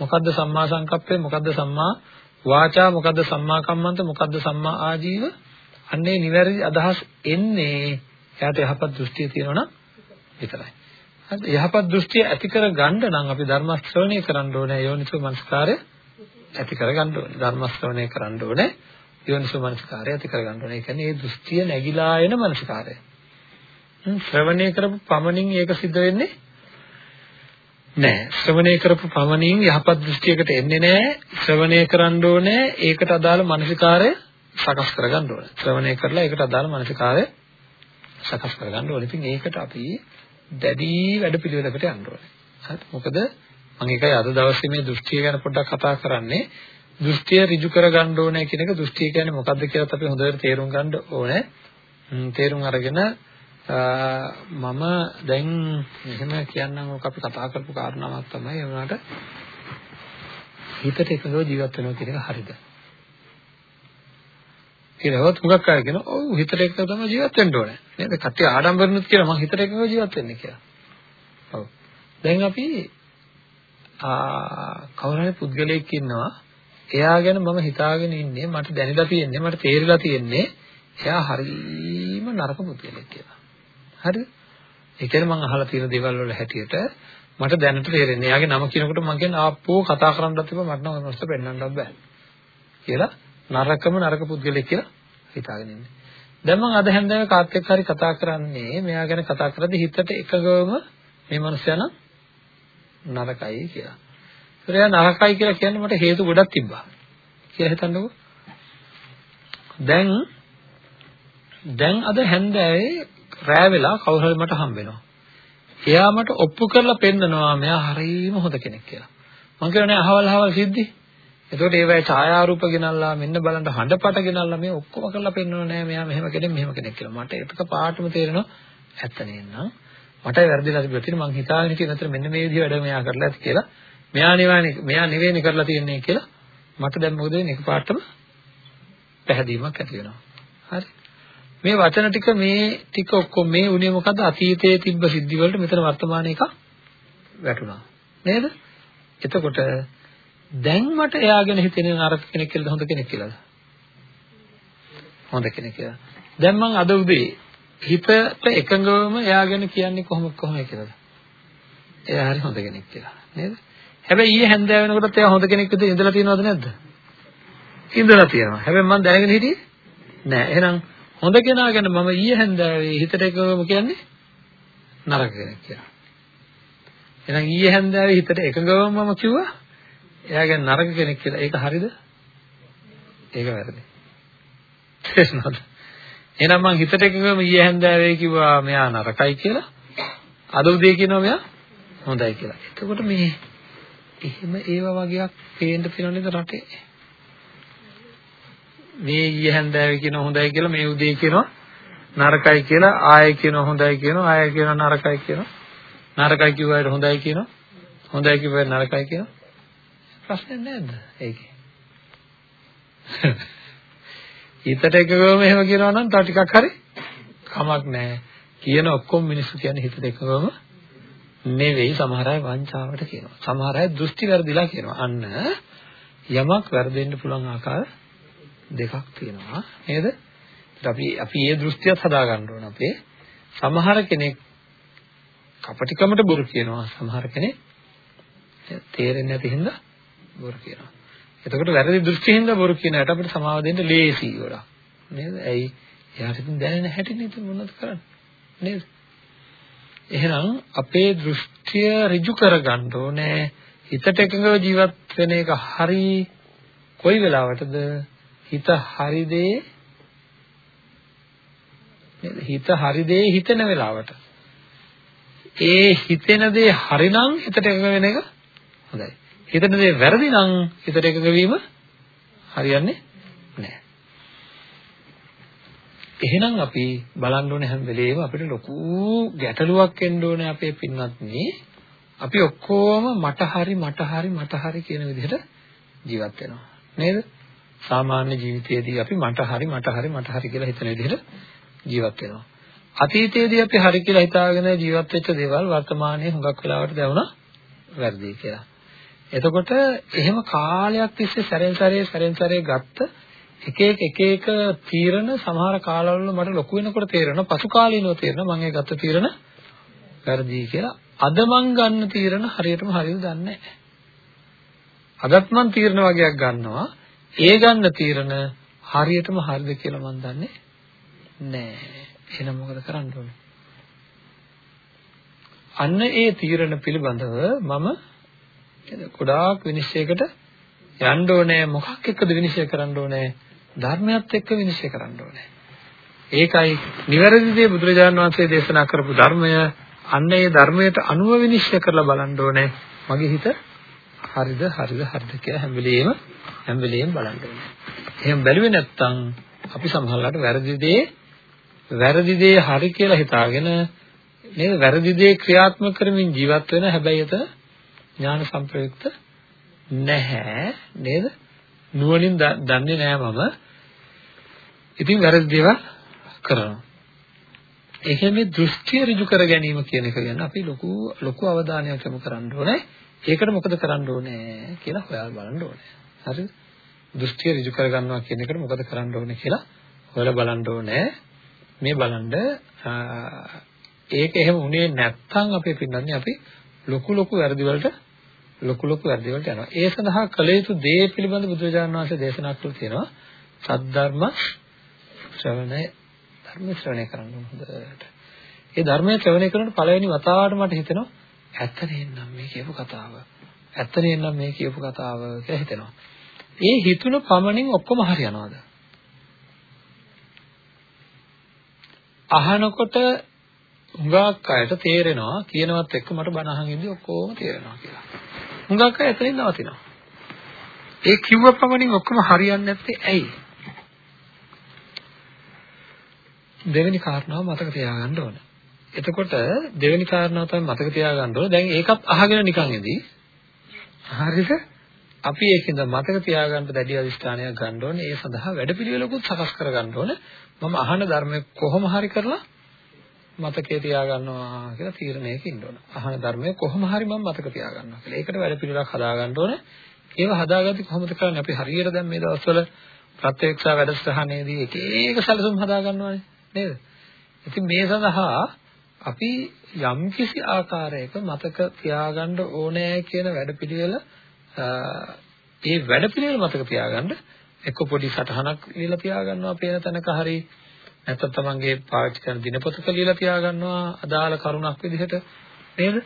මොකද්ද සම්මා සංකප්පය? මොකද්ද සම්මා වාචා? මොකද්ද සම්මා කම්මන්ත? මොකද්ද සම්මා ආජීව? අන්නේ නිවැරදි අදහස් එන්නේ එයාට යහපත් දෘෂ්ටිය තියෙනවා විතරයි. හරිද? යහපත් දෘෂ්ටිය ඇති කර ගන්න නම් අපි ධර්ම ශ්‍රවණය කරන්න ඕනේ යෝනිසෝ මනස්කාරය ඇති කර ගන්න ඕනේ. ධර්ම ශ්‍රවණය කරන්න ඕනේ යෝනිසෝ මනස්කාරය ඇති කර ගන්න ඕනේ. ඒ කියන්නේ මේ දෘෂ්ටිය නැగిලා එන මනස්කාරය. ශ්‍රවණය කරපු පමණින් ඒක සිද්ධ වෙන්නේ නෑ ශ්‍රවණය කරපු පමණින් යහපත් දෘෂ්ටියකට එන්නේ නෑ ශ්‍රවණය කරන්න ඕනේ ඒකට අදාළ මානසිකාරය සකස් කරගන්න ඕනේ. ශ්‍රවණය කරලා ඒකට අදාළ මානසිකාරය සකස් කරගන්න ඕනේ. ඉතින් ඒකට අපි දැඩි වැඩපිළිවෙලකට යන්න ඕනේ. හරි? මොකද මම ඒකයි අද දවසේ මේ දෘෂ්ටිය ගැන පොඩ්ඩක් කතා කරන්නේ. දෘෂ්ටිය ඍජු කරගන්න ඕනේ කියන එක දෘෂ්ටිය කියන්නේ මොකක්ද කියලාත් අපි හොඳට තේරුම් ගන්න ඕනේ. තේරුම් අරගෙන මම දැන් එහෙම කියන්නම් ඔක අපි කතා කරපු කාරණාවක් තමයි ඒ වුණාට හිතට එකඟව ජීවත් වෙනවා කියන එක හරිද කියලාවත් හුඟක් අය කියන ඔව් හිතට එකඟව තමයි ජීවත් වෙන්න ඕනේ නේද කට්ටිය ආඩම්බරනුත් කියලා මම හිතට එකඟව ජීවත් වෙන්නේ කියලා ඔව් දැන් අපි ආ කවුරු හරි පුද්ගලයෙක් ඉන්නවා එයා ගැන මම හිතාගෙන ඉන්නේ මට දැනලා තියෙන්නේ මට තේරිලා තියෙන්නේ එයා හරිම නරක පුද්ගලයෙක් කියලා හරිද? ඒ කියන්නේ මම අහලා තියෙන දේවල් වල හැටියට මට දැනට තේරෙන්නේ. එයාගේ නම කියනකොට මම කියන්නේ ආප්පෝ කතා කරන්නත් තිබ්බා මට නම් මොනවද පෙන්වන්නත් බෑ. කියලා නරකම නරක පුද්ගලෙක් කියලා හිතාගෙන ඉන්නේ. දැන් මම අද හැන්දෑවේ කාත් එක්ක හරි කතා කරන්නේ මෙයා ගැන කතා කරද්දී හිතට එකගවම මේ මනුස්සයා නම් නරකයි කියලා. ඒතර එයා නරකයි කියලා කියන්නේ මට හේතු ගොඩක් තිබ්බා. කියලා හිතන්නකෝ. දැන් දැන් අද හැන්දෑවේ රෑ වෙලා කවුරු හරි මට හම්බ වෙනවා. එයා මට ඔප්පු කරලා පෙන්නනවා මෙයා හරීම හොඳ කෙනෙක් කියලා. මම කියන්නේ අහවල් අහවල් සිද්ධි. එතකොට ඒවයි ඡායාරූප ගෙනල්ලා මෙන්න බලන්න හඬපට ගෙනල්ලා මේ ඔක්කොම කරලා පෙන්නනවා නෑ මෙයා මෙහෙම කෙනෙක් මෙහෙම කෙනෙක් කියලා. මට ඒක පාටම තේරෙනවා ඇත්ත නේනම්. මටයි වැරදිලා තිබුණා තියෙන මං හිතාගෙන ඉතින් අතර මෙන්න මේ විදිහ වැඩ මෙයා කරලා ඇති කියලා. මෙයා නෙවෙයි මෙයා නෙවෙයි කරලා තියන්නේ කියලා මට දැන් මොකද වෙන්නේ එකපාරටම පැහැදීමක් ඇති වෙනවා. හරි. මේ වචන ටික මේ ටික ඔක්කොම මේ උනේ මොකද අතීතයේ තිබ්බ සිද්ධි වලට මෙතන වර්තමාන එක වැටුණා නේද එතකොට දැන් මට එයාගෙන හිතෙන නරක කෙනෙක් කියලාද හොඳ කෙනෙක් කියලාද? හොඳ කෙනෙක් කියලා. දැන් මං අද උදේ හිතට එකඟවම එයාගෙන කියන්නේ කොහොම කොහොමද කියලාද? එයා හරි හොඳ කෙනෙක් කියලා. නේද? හැබැයි ඊයේ හැන්දෑව වෙනකොටත් එයා හොඳ කෙනෙක් විදිහට ඉඳලා තියෙනවද නැද්ද? ඉඳලා තියෙනවා. හැබැයි මං දැනගෙන හිටියේ නෑ. එහෙනම් හොඳ කෙනා ගැන මම ඊයේ හැන්දෑවේ හිතට එකවම කියන්නේ නරක කෙනෙක් කියලා. එහෙනම් ඊයේ හැන්දෑවේ හිතට එකගවම මම කිව්වා එයා ගැන නරක කෙනෙක් කියලා. ඒක හරිද? ඒක වැරදි. තේරුණාද? එහෙනම් මං හිතට එකගවම ඊයේ හැන්දෑවේ කිව්වා මෙයා නරකයි කියලා. අද උදේ කියනවා මෙයා හොඳයි කියලා. එතකොට මේ එහෙම ඒව වගේක් පේන්න තියෙනව නේද රටේ? මේ ඊයේ හැන්දෑවේ කියන හොඳයි කියලා මේ උදේ කියනවා නරකයි කියලා ආයෙ කියනවා හොඳයි කියනවා ආයෙ කියනවා නරකයි කියනවා නරකයි කිව්වට හොඳයි කියනවා හොඳයි කිව්වට නරකයි කියනවා ප්‍රශ්නේ නැද්ද? ඒකේ. හිතට එකගොම එහෙම කියනවා නම් තව ටිකක් හරි කමක් නැහැ. කියන ඔක්කොම මිනිස්සු කියන්නේ හිතට එකගොම නෙවෙයි සමහර අය වංචාවට කියනවා. සමහර අය දෘෂ්ටි වැරදිලා කියනවා. අන්න යමක් වැරදෙන්න පුළුවන් ආකාර දෙකක් තියෙනවා. නේද? අපි අපි මේ දෘෂ්ටියත් හදා ගන්න ඕන අපේ. සමහර කෙනෙක් කපටිකමට බොරු කියනවා. සමහර කෙනෙක් තේරෙන්නේ නැති හින්දා බොරු කියනවා. එතකොට වැරදි දෘෂ්ටියෙන් බොරු කියන යට අපිට සමාව දෙන්න ලේසි ගොඩක්. නේද? ඇයි? එයාට ඉතින් දැනෙන හැටිනේ ඉතින් මොනවද කරන්නේ? නේද? එහෙනම් අපේ දෘෂ්ටිය ඍජු කරගන්න ඕනේ. හිතට එකඟව ජීවත් වෙන එක හරි කොයි වෙලාවටද හිත හරි දේ හිත හරි දේ හිතෙන වෙලාවට ඒ හිතෙන දේ හරිනම් හිතට එකඟ වෙන එක හොඳයි හිතෙන දේ වැරදි නම් හිතට එකඟ වීම හරියන්නේ නැහැ. එහෙනම් අපි බලන්න ඕනේ හැම වෙලේම අපිට ලොකු ගැටලුවක් එන්න ඕනේ අපේ පින්වත්නි. අපි ඔක්කොම මට හරි මට හරි මට හරි කියන විදිහට ජීවත් වෙනවා. නේද? සාමාන්‍ය ජීවිතයේදී අපි මට හරි මට හරි මට හරි කියලා හිතන විදිහට ජීවත් වෙනවා. අතීතයේදී අපි හරි කියලා හිතාගෙන ජීවත් වෙච්ච දේවල් වර්තමානයේ හුඟක් වෙලාවට දැනුණා වැරදි කියලා. එතකොට එහෙම කාලයක් තිස්සේ සැරෙන් සැරේ සැරෙන් සැරේ ගත්ත එක එක එක එක තීරණ සමහර කාලවල මට ලොකු වෙනකොට තේරෙනවා පසු කාලීනව තේරෙනවා මම ඒ ගත්ත තීරණ වැරදි කියලා අද මං ගන්න තීරණ හරියටම හරියද දන්නේ නැහැ. අදත් මං තීරණ වගේක් ගන්නවා. ඒ ගන්න තීරණ හරියටම හරිද කියලා මං දන්නේ නැහැ. එහෙනම් මොකද කරන්න ඕනේ? අන්න ඒ තීරණ පිළිබඳව මම ගොඩාක් විනිශ්චයකට යන්න ඕනේ. මොකක් එක්කද විනිශ්චය කරන්න ඕනේ? ධර්මයත් එක්ක විනිශ්චය කරන්න ඕනේ. ඒකයි නිවැරදි දේ බුදුරජාණන් වහන්සේ දේශනා කරපු ධර්මය. අන්න ඒ ධර්මයට අනුව විනිශ්චය කරලා බලන්න ඕනේ. මගේ හිත හරිද හරිද හරිද කියලා හැම වෙලෙම හැම වෙලෙම බලන්න ඕනේ. එහෙම බැලුවේ නැත්නම් අපි සමහරවිට වැරදි දේ වැරදි දේ හරි කියලා හිතාගෙන නේද? වැරදි දේ ක්‍රියාත්මක කරමින් ජීවත් වෙන හැබැයි එත ඥාන සංප්‍රයුක්ත නැහැ නේද නුවණින් දන්නේ නැහැ මම ඉතින් වැරදි දේවල් කරනවා ඒ කියන්නේ දෘෂ්ටිය ඍජු කර ගැනීම කියන එක ගැන අපි ලොකු ලොකු අවධානයක් යොමු කරන්න ඕනේ. ඒකට මොකද කරන්න ඕනේ කියලා හොයලා බලන්න ඕනේ. හරිද? දෘෂ්ටිය ඍජු කර ගන්නවා කියන එකට මොකද කරන්න ඕනේ කියලා හොයලා බලන්න ඕනේ. මේ බලන්න ඒක එහෙම උනේ නැත්නම් අපි පින්නන්නේ අපි ලොකු ලොකු වැරදි වලට ලොකු ලොකු වැරදි වලට යනවා. ඒ සඳහා කළ යුතු දේ පිළිබඳ බුදුරජාණන් වහන්සේ දේශනා කළා තියෙනවා. සද්ධර්ම ශ්‍රවණය ධර්ම ශ්‍රවණය කරන්න හොඳට. ඒ ධර්මය ශ්‍රවණය කරනකොට පළවෙනි වතාවට මට හිතෙනවා ඇත්ත නේනම් මේ කියපු කතාව. ඇත්ත නේනම් මේ කියපු කතාව කියලා හිතෙනවා. ඒ හිතුන පමණින් ඔක්කොම හරියනවාද? අහනකොට හුඟක් අයට තේරෙනවා කියනවත් එක්ක මට බණ අහන් ඉඳි ඔක්කොම තේරෙනවා කියලා. හුඟක් අය එතනින් නවතිනවා. ඒ කිව්ව පමණින් ඔක්කොම හරියන්නේ නැත්තේ ඇයි? දෙවෙනි කාරණාව මතක තියාගන්න ඕන. එතකොට දෙවෙනි කාරණාව තමයි මතක තියාගන්න ඕන. දැන් ඒකත් අහගෙන නිකන් ඉදී. හරිද? අපි ඒකෙන්ද මතක තියාගන්න දැඩි අධිෂ්ඨානයක් ගන්න ඕනේ. ඒ සඳහා වැඩපිළිවෙලකුත් සකස් කරගන්න ඕනේ. මම අහන ධර්මයේ කොහොම හරි කරලා මතකයේ තියාගන්නවා කියලා තීරණයක ඉන්න ඕන. අහන ධර්මයේ කොහොම හරි මම මතක තියාගන්නවා කියලා. ඒකට වැඩපිළිවෙලක් හදාගන්න ඕනේ. ඒව හදාගත්තේ කොහොමද කරන්නේ? අපි හරියට දැන් මේ දවස්වල ප්‍රත්‍යක්ෂ වැඩසටහනේදී එක එක සැලසුම් හදාගන්නවානේ. නේද? ඉතින් මේ සඳහා අපි යම්කිසි ආකාරයක මතක තියාගන්න ඕනෑ කියන වැඩපිළිවෙල ඒ වැඩපිළිවෙල මතක තියාගන්න එක්ක පොඩි සටහනක් ලියලා තියාගන්නවා පේන තැනක හරි නැත්නම් තමන්ගේ පාවිච්චි කරන දිනපොතක ලියලා තියාගන්නවා අදාළ කරුණක් විදිහට නේද?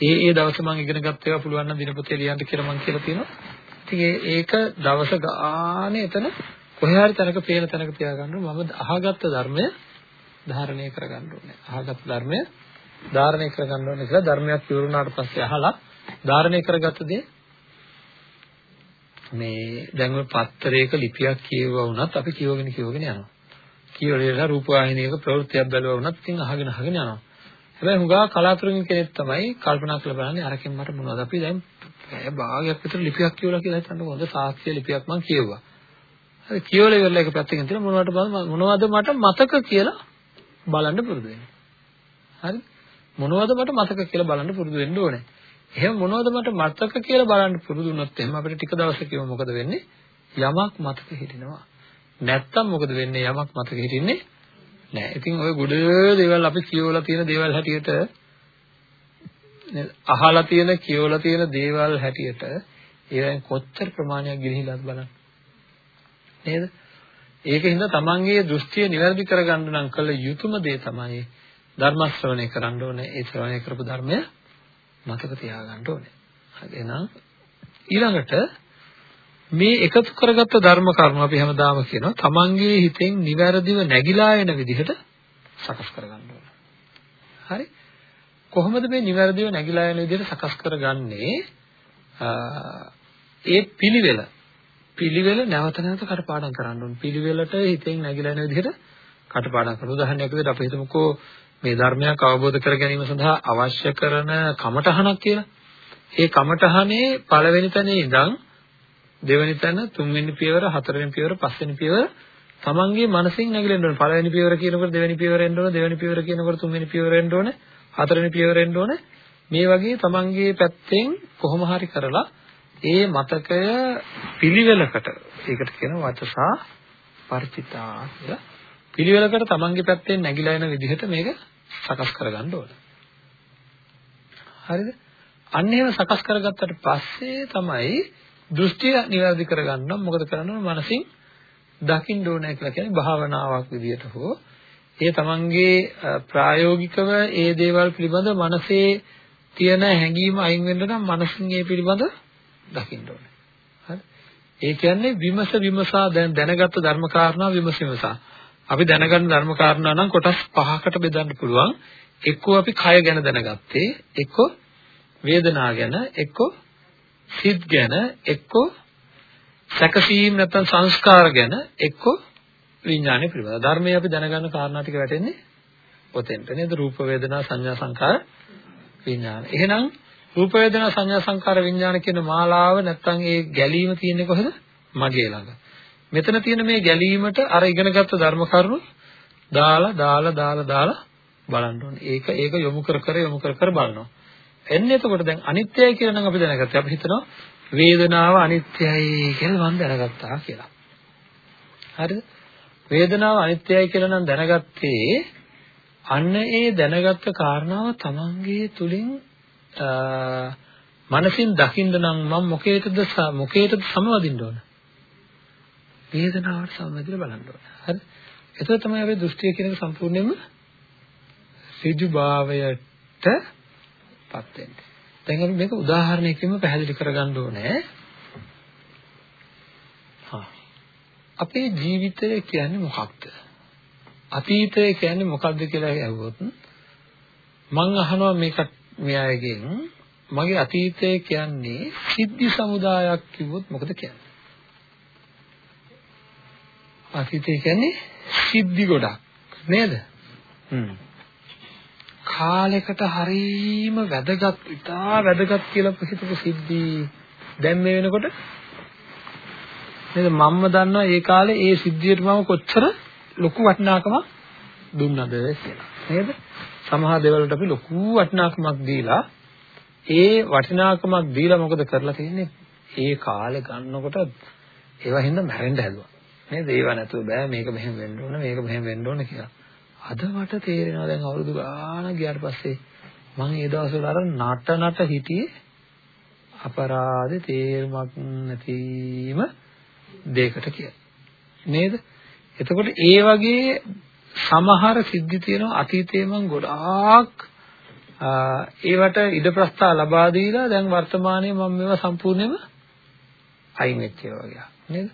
ඒ ඒ දවසේ මම ඉගෙන ගත්ත ඒවා පුළුවන් නම් දිනපොතේ ලියන්න කියලා මම කියලා තියෙනවා. ඉතින් ඒක දවස ගානේ එතන කොහේ හරි තැනක පේන තැනක තියාගන්න මම අහගත්ත ධර්මය ධාරණය කරගන්න ඕනේ. අහගත් ධර්මය ධාරණය කරගන්න ඕනේ කියලා ධර්මයක් පිරුණාට පස්සේ අහලා ධාරණය කරගත්ත දේ මේ දැන් ඔය පත්තරයක ලිපියක් කියවුවා වුණත් අපි කියවගෙන කියවගෙන යනවා. කියවලා රූපවාහිනියක ප්‍රවෘත්තියක් බැලුවා වුණත් ඉතින් අහගෙන අහගෙන යනවා. හැබැයි හුඟා කලාතුරකින් කෙනෙක් තමයි කල්පනා කරලා බලන්නේ අරකින් මට මොනවද අපි දැන් පැය භාගයක් විතර ලිපියක් කියවලා කියලා හිතන්නකො හොඳ සාක්ෂි ලිපියක් මම කියවුවා. හරි කියවලා ඉවරලා එක පැත්තකින් තියලා මොනවද මොනවද මට මතක කියලා බලන්න පුරුදු වෙන්න. හරි? මොනවද මට මතක කියලා බලන්න පුරුදු වෙන්න ඕනේ. එහෙනම් මොනවද මට මතක කියලා බලන්න පුරුදු වුණොත් එහෙනම් අපිට ටික දවසකින් මොකද වෙන්නේ? යමක් මතක හිටිනවා. නැත්තම් මොකද වෙන්නේ යමක් මතක හිටින්නේ නැහැ. ඉතින් ওই ගොඩ දේවල් අපි කියවලා තියෙන දේවල් හැටියට අහලා තියෙන කියවලා තියෙන දේවල් හැටියට ඒවෙන් කොච්චර ප්‍රමාණයක් ගිලිහිලාද බලන්න. නේද? ඒකින්ද තමන්ගේ දෘෂ්ටිය નિවැරදි කරගන්න නම් කළ යුතුම දේ තමයි ධර්ම ශ්‍රවණය කරන්න ඕනේ. ඒ ශ්‍රවණය කරපු ධර්මය මතක තියාගන්න ඕනේ. හරි එහෙනම් ඊළඟට මේ එකතු කරගත්ත ධර්ම කර්ම අපි හැමදාම කියනවා තමන්ගේ හිතෙන් නිවැරදිව නැగిලා එන විදිහට සකස් කරගන්න ඕන. හරි? කොහොමද මේ නිවැරදිව නැగిලා එන විදිහට සකස් කරගන්නේ? ඒ පිළිවෙල. පිළිවෙල නැවත නැවත කටපාඩම් කරන්න ඕන. පිළිවෙලට හිතෙන් නැగిලා එන විදිහට කටපාඩම් කරන උදාහරණයක් විදිහට අපි හිතමුකෝ මේ ධර්මයක් අවබෝධ කර ගැනීම සඳහා අවශ්‍ය කරන කමඨහනක් කියලා. ඒ කමඨහනේ පළවෙනි තැනේ ඉඳන් දෙවෙනි තැන තුන්වෙනි පියවර හතරවෙනි පියවර පස්වෙනි පියවර තමන්ගේ මනසින් නැගිලෙන්න ඕනේ. පළවෙනි පියවර කියනකොට දෙවෙනි පියවර එන්න ඕනේ. දෙවෙනි පියවර කියනකොට තුන්වෙනි පියවර එන්න ඕනේ. හතරවෙනි පියවර එන්න ඕනේ. මේ වගේ තමන්ගේ පැත්තෙන් කොහොම හරි කරලා ඒ මතකය පිළිවෙලකට ඒකට කියන වචසා පරිචිතා කියලා පිළිවෙලකට තමන්ගේ පැත්තෙන් නැగిලා එන විදිහට මේක සකස් කරගන්න ඕනේ. හරිද? අන්න එහෙම සකස් කරගත්තට පස්සේ තමයි දෘෂ්ටිය નિවැරදි කරගන්න මොකද කරන්නේ මනසින් දකින්න ඕනේ කියලා කියන්නේ භාවනාවක් විදිහට හෝ ඒ තමන්ගේ ප්‍රායෝගිකව ඒ දේවල් පිළිබඳ මනසේ තියෙන හැඟීම අයින් වෙන්න නම් මනසින් ඒ පිළිබඳ දකින්න ඕනේ. හරි? ඒ කියන්නේ විමස විමසා දැන් දැනගත්තු ධර්ම කාරණා විමස විමසා. අපි දැනගන්න ධර්ම කාරණා නම් කොටස් පහකට බෙදන්න පුළුවන්. එක්කෝ අපි කය ගැන දැනගත්තේ, එක්කෝ වේදනා ගැන, එක්කෝ සිත් ගැන, එක්කෝ සැකසීම් නැත්නම් සංස්කාර ගැන, එක්කෝ විඥානය පිළිබඳ. ධර්මයේ අපි දැනගන්න කාරණා ටික වැටෙන්නේ ඔතෙන්ට නේද? රූප වේදනා සංඥා සංකාර විඥාන. එහෙනම් රූප වේදනා සංඥා සංකාර විඥාන කියන මාලාව නැත්තම් ඒ ගැලීම තියෙන්නේ කොහෙද? මගේ ළඟ. මෙතන තියෙන මේ ගැලීමට අර ඉගෙනගත්ත ධර්ම කරුණු දාලා දාලා දාලා දාලා බලන්න ඕනේ. ඒක ඒක යොමු කර කර යොමු කර කර බලනවා. එන්නේ එතකොට දැන් අනිත්‍යයි කියලා නම් අපි දැනගත්තා. අපි හිතනවා වේදනාව අනිත්‍යයි කියලා මම දැනගත්තා කියලා. හරිද? වේදනාව අනිත්‍යයි කියලා නම් දැනගත්තේ අන්න ඒ දැනගත්ත කාරණාව තමන්ගේ තුලින් මනසින් දකින්න නම් මම මොකේටද මොකේටද සමවදින්න ඕන? වේදනාවට සමවදිලා බලන්න ඕන. හරි? එතකොට තමයි අපි දෘෂ්ටිය කියන එක සම්පූර්ණයෙන්ම ඍජුභාවයට පත් වෙන්නේ. දැන් අපි මේක උදාහරණයකින්ම පැහැදිලි කරගන්න ඕනේ. හා. අපේ ජීවිතය කියන්නේ මොකක්ද? අතීතය කියන්නේ මොකක්ද කියලා ඇහුවොත් මම අහනවා මේක මේ අයගෙන් මගේ අතීතය කියන්නේ සිද්ධි සමුදායක් කිව්වොත් මොකද කියන්නේ? අතීතය කියන්නේ සිද්ධි ගොඩක් නේද? හ්ම්. කාලයකට හරීම වැදගත් ඉතා වැදගත් කියලා හිතපු සිද්ධි. දැන් මේ වෙනකොට නේද මම්ම දන්නවා ඒ කාලේ ඒ සිද්ධියට මම කොච්චර ලොකු වටිනාකමක් දුන්නද කියලා. නේද? සමහර දේවල්වලට අපි ලොකු වටිනාකමක් දීලා ඒ වටිනාකමක් දීලා මොකද කරලා තියෙන්නේ? ඒ කාලේ ගන්නකොට ඒවා හින්දා මැරෙන්න හැදුවා. නේද? ඒව නැතුව බෑ මේක මෙහෙම වෙන්න ඕන මේක මෙහෙම වෙන්න ඕන කියලා. අද මට තේරෙනවා දැන් අවුරුදු ගාණක් ගියාට පස්සේ මම ඒ දවස්වල අර නට නට හිටියේ අපරාධේ තේරුමක් නැතිම දෙයකට කියලා. නේද? එතකොට ඒ වගේ සමහර සිද්ධි තියෙනවා අතීතයේ මම ගොඩාක් ඒවට ඉඩ ප්‍රස්තාව ලබා දීලා දැන් වර්තමානයේ මම මේවා සම්පූර්ණයෙන්ම අයින් වෙච්ච ඒවා වගේ නේද?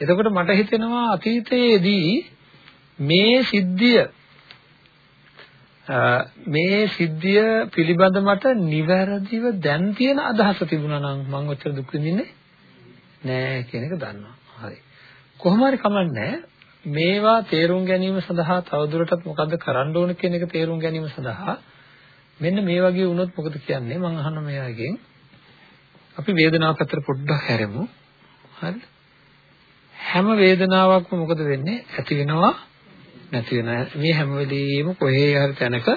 එතකොට මට හිතෙනවා අතීතයේදී මේ සිද්ධිය මේ සිද්ධිය පිළිබඳ මට නිවැරදිව දැන් තියෙන අදහස තිබුණා නම් මම ඔච්චර දුක් විඳින්නේ නෑ කියන එක දන්නවා. හරි. කොහොම හරි කමන්නේ මේවා තේරුම් ගැනීම සඳහා තවදුරටත් මොකද්ද කරන්න ඕන කියන එක තේරුම් ගැනීම සඳහා මෙන්න මේ වගේ වුණොත් මොකද කියන්නේ මම අහන මෙයාගෙන් අපි වේදනාව පැත්තට පොඩ්ඩක් හැරෙමු. හරි. හැම වේදනාවක්ම මොකද වෙන්නේ? ඇති වෙනවා නැති වෙන මේ හැම වෙලෙම කොහේ හරි තැනක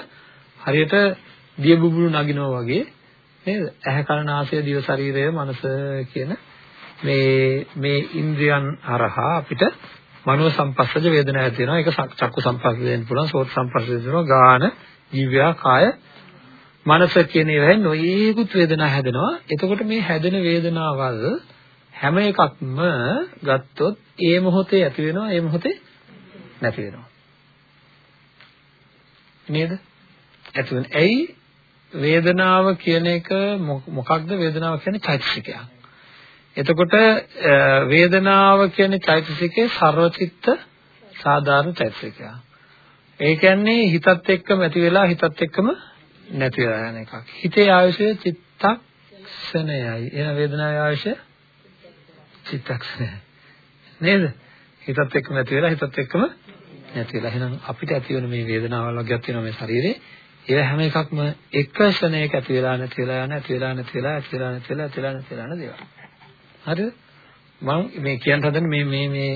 හරියට දිය බුබුලු නගිනවා වගේ නේද? ඇහැ කන නාසය දිව ශරීරය මනස කියන මේ මේ ඉන්ද්‍රියන් හරහා අපිට මනෝ සංපස්සජ වේදනා ඇති වෙනවා. ඒක චක්කු සංපස්සජ වෙන්න පුළුවන්, සෝත සංපස්සජ වෙනවා, ගාන, ජීවයා, කාය, මනස කියන ඒවාෙන් නොයේකුත් වේදනා හැදෙනවා. එතකොට මේ හැදෙන වේදනාවල් හැම එකක්ම ගත්තොත් ඒ මොහොතේ ඇති වෙනවා, ඒ මොහොතේ නැති වෙනවා. නේද? ඇති වෙන. ඇයි වේදනාව කියන එක මොකක්ද වේදනාව කියන්නේ චෛතසිකයක්. එතකොට වේදනාව කියන්නේ චෛතසිකේ සර්වචිත්ත සාධාරණ චෛතසිකයක්. ඒ කියන්නේ හිතත් එක්කම ඇති වෙලා හිතත් එක්කම නැති වෙලා යන එකක්. හිතේ ආයශය චිත්තක්ෂණයයි. එන වේදනාවේ ආයශය චිත්තක්ෂණයයි. නේද? හිතත් එක්කම ඇති වෙලා හිතත් එක්කම නැති වෙලා. එහෙනම් අපිට ඇති වෙන මේ වේදනාවල් වගේක් තියෙනවා මේ ශරීරේ. ඒවා හැම එකක්ම එක ක්ෂණයක ඇති වෙලා නැති වෙලා යන ඇති වෙලා නැති වෙලා ඇති වෙලා නැති වෙලා ඇති වෙලා නැති වෙලා යන දේවල්. හරිද? මම මේ කියන්න හදන්නේ මේ මේ මේ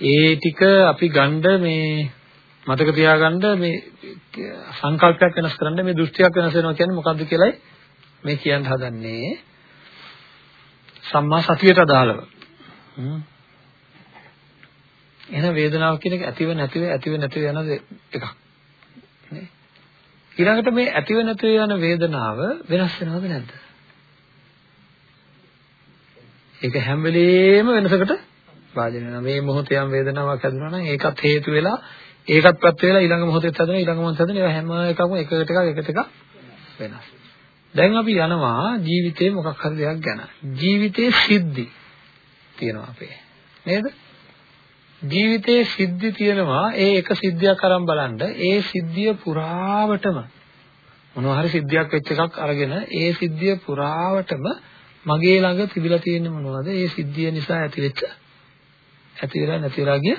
ඒ ටික අපි ගන්න මේ මතක තියාගන්න මේ සංකල්පයක් වෙනස් කරන්න මේ දෘෂ්ටියක් වෙනස් වෙනවා කියන්නේ මොකද්ද කියලායි මේ කියන්න හදන්නේ සම්මා සතියට අදාළව. එන වේදනාව කියන එක ඇතිව නැතිව ඇතිව නැතිව යන එකක්. නේ? ඊළඟට මේ ඇතිව නැතිව යන වේදනාව වෙනස් වෙනවද නැද්ද? ඒක හැම වෙලෙම වෙනසකට භාජනය වෙනවා. මේ මොහොතේ යම් වේදනාවක් හැදුනා නම් ඒකත් හේතු වෙලා ඒකත් ප්‍රත් වෙලා ඊළඟ මොහොතේත් හැදෙනවා ඊළඟ මොහොතේ හැදෙනවා ඒවා හැම එකක්ම එකකට එකක් එකට එකක් වෙනස්. දැන් අපි යනවා ජීවිතේ මොකක් හරි දෙයක් ගැන. ජීවිතේ සිද්ධි තියෙනවා අපේ. නේද? ජීවිතේ සිද්ධි තියෙනවා ඒ එක සිද්ධියක් අරන් බලන්න ඒ සිද්ධිය පුරාවටම මොනවා හරි සිද්ධියක් වෙච්ච එකක් අරගෙන ඒ සිද්ධිය පුරාවටම මගේ ළඟ තිබිලා තියෙන්නේ මොනවද? ඒ සිද්ධිය නිසා ඇතිවෙච්ච ඇති වෙලා නැති වෙලා ගිය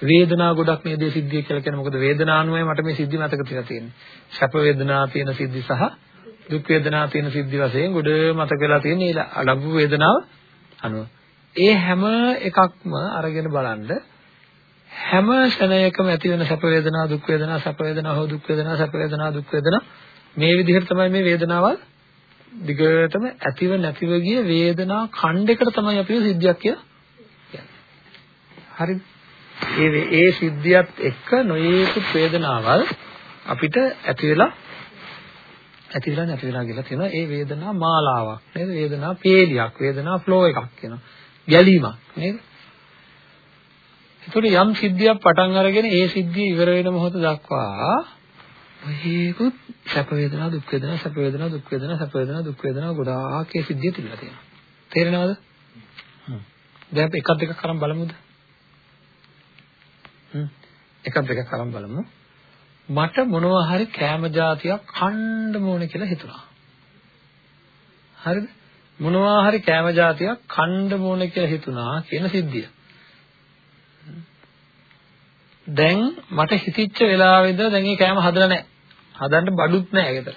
වේදනා ගොඩක් නේද ඒ සිද්ධිය කියලා කියන්නේ. මොකද වේදනානුවයි මට මේ සිද්ධි මතක තියලා තියෙන්නේ. සැප වේදනා තියෙන සිද්ධි සහ දුක් වේදනා තියෙන සිද්ධි වශයෙන් ගොඩ මතක වෙලා තියෙන ඒ ලැබු වේදනාව අනුව. ඒ හැම එකක්ම අරගෙන බලන්න. හැම ශරණයකම ඇති වෙන සැප වේදනා දුක් වේදනා සැප වේදනා හෝ දුක් වේදනා සැප වේදනා දුක් වේදනා මේ විදිහට තමයි මේ වේදනාවල් දිගටම ඇතිව නැතිව ගිය වේදනා ඛණ්ඩයකට තමයි අපි සිද්ධියක් කියලා හරිද ඒ ඒ සිද්ධියත් එක්ක නොයේකුත් වේදනාවල් අපිට ඇති වෙලා ඇති වෙලා නැති වෙලා කියලා තියෙනවා. ඒ වේදනා මාලාවක් නේද? වේදනා පේලියක් වේදනා ෆ්ලෝ එකක් කියනවා. ගැලීමක් නේද? ඒතකොට යම් සිද්ධියක් පටන් අරගෙන ඒ සිද්ධිය ඉවර වෙන මොහොත දක්වා මේකුත් සැප වේදනා දුක් වේදනා සැප වේදනා දුක් වේදනා සැප වේදනා දුක් වේදනා ගොඩාක් ඒ සිද්ධිය තිබිලා තියෙනවා. තේරෙනවද? හ්ම්. දැන් අපි එකක් දෙකක් අරන් බලමුද? හ්ම්. එකක් දෙකක් අරන් බලමු. මට මොනවා හරි කෑම જાතියක් කන්න ඕනේ කියලා හිතුණා. හරිද? මොනවා හරි කෑම જાතියක් කන්න ඕනේ කියලා හිතුණා කියන සිද්ධිය. දැන් මට හිතිච්ච වෙලාවෙ ඉඳලා දැන් මේ කෑම හදලා නැහැ. හදන්න බඩුත් නැහැ ගෙදර.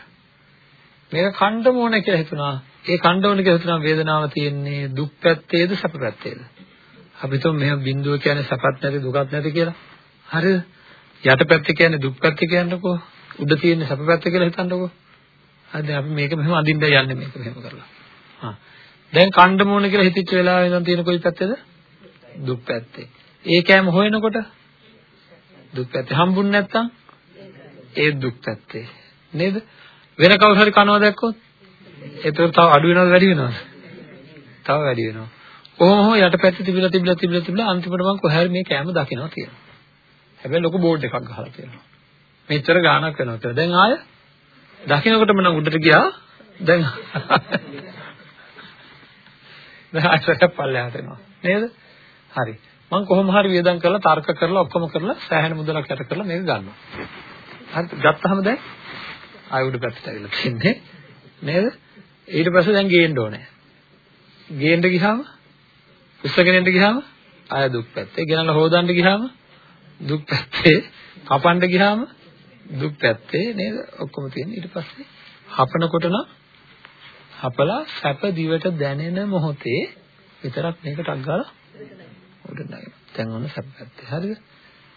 මේක කන්න ඕනේ කියලා හිතුණා. ඒ කන්න ඕනේ කියලා හිතුණා වේදනාව තියෙන්නේ දුක් පැත්තේද සැප පැත්තේද? අපි තුන් මෙහෙම බිඳුව කියන්නේ සැපත් නැති දුකත් නැති කියලා. හරිද? යට පැත්ත කියන්නේ දුක් පැත්ත කියන්නකෝ. උඩ තියෙන්නේ සැප පැත්ත කියලා හිතන්නකෝ. හරිද? අපි මේක මෙහෙම අඳින්න යන්නේ මේක මෙහෙම කරලා. හා දැන් කණ්ඩ මොන කියලා හිතච්ච වෙලාවෙ ඉඳන් තියෙන කොයි පැත්තේද? දුක් පැත්තේ. ඒ කෑම හොයනකොට දුක් පැත්තේ හම්බුනේ නැත්තම් ඒ දුක් පැත්තේ. නේද? වෙන කවුරු හරි කනවා දැක්කොත් ඒතර තව අඩු වෙනවද වැඩි වෙනවද? තව වැඩි වෙනවා. කොහොම හෝ යටපැත්තේ තිබිලා තිබිලා තිබිලා තිබිලා අන්තිමට මම කොහේ මේ කෑම දකිනවා කියනවා. හැබැයි ලොකු බෝඩ් එකක් ගහලා තියෙනවා. මෙච්චර ගාණක් වෙනවා කියලා. දැන් ආය දකින්නකොටම නම් උඩට ගියා. දැන් ආශ්‍රය පල්ලෙහාට එනවා නේද? හරි. මම කොහොම හරි වියදම් කරලා තර්ක කරලා ඔක්කොම කරලා සෑහෙන මුදලක් යට කරලා මේක ගන්නවා. හරි. ගත්තාම දැන් ආය උඩ පැත්තට ඇවිල්ලා තින්නේ නේද? ඊට පස්සේ දැන් ගේන්න ඕනේ. ගේන්න ගියාම උස්සගෙන යන්න ගියාම ආය දුක් පැත්තේ. ගෙනල්ලා හොදන්න ගියාම දුක් පැත්තේ. කපන්න ගියාම දුක් පැත්තේ නේද? ඔක්කොම තියෙන්නේ. ඊට පස්සේ හපනකොට නම් හපලා සැප දිවට දැනෙන මොහොතේ විතරක් මේක ටක් ගාලා උඩට නැගෙනවා. දැන් ඔන්න සැප පැත්තේ. හරිද?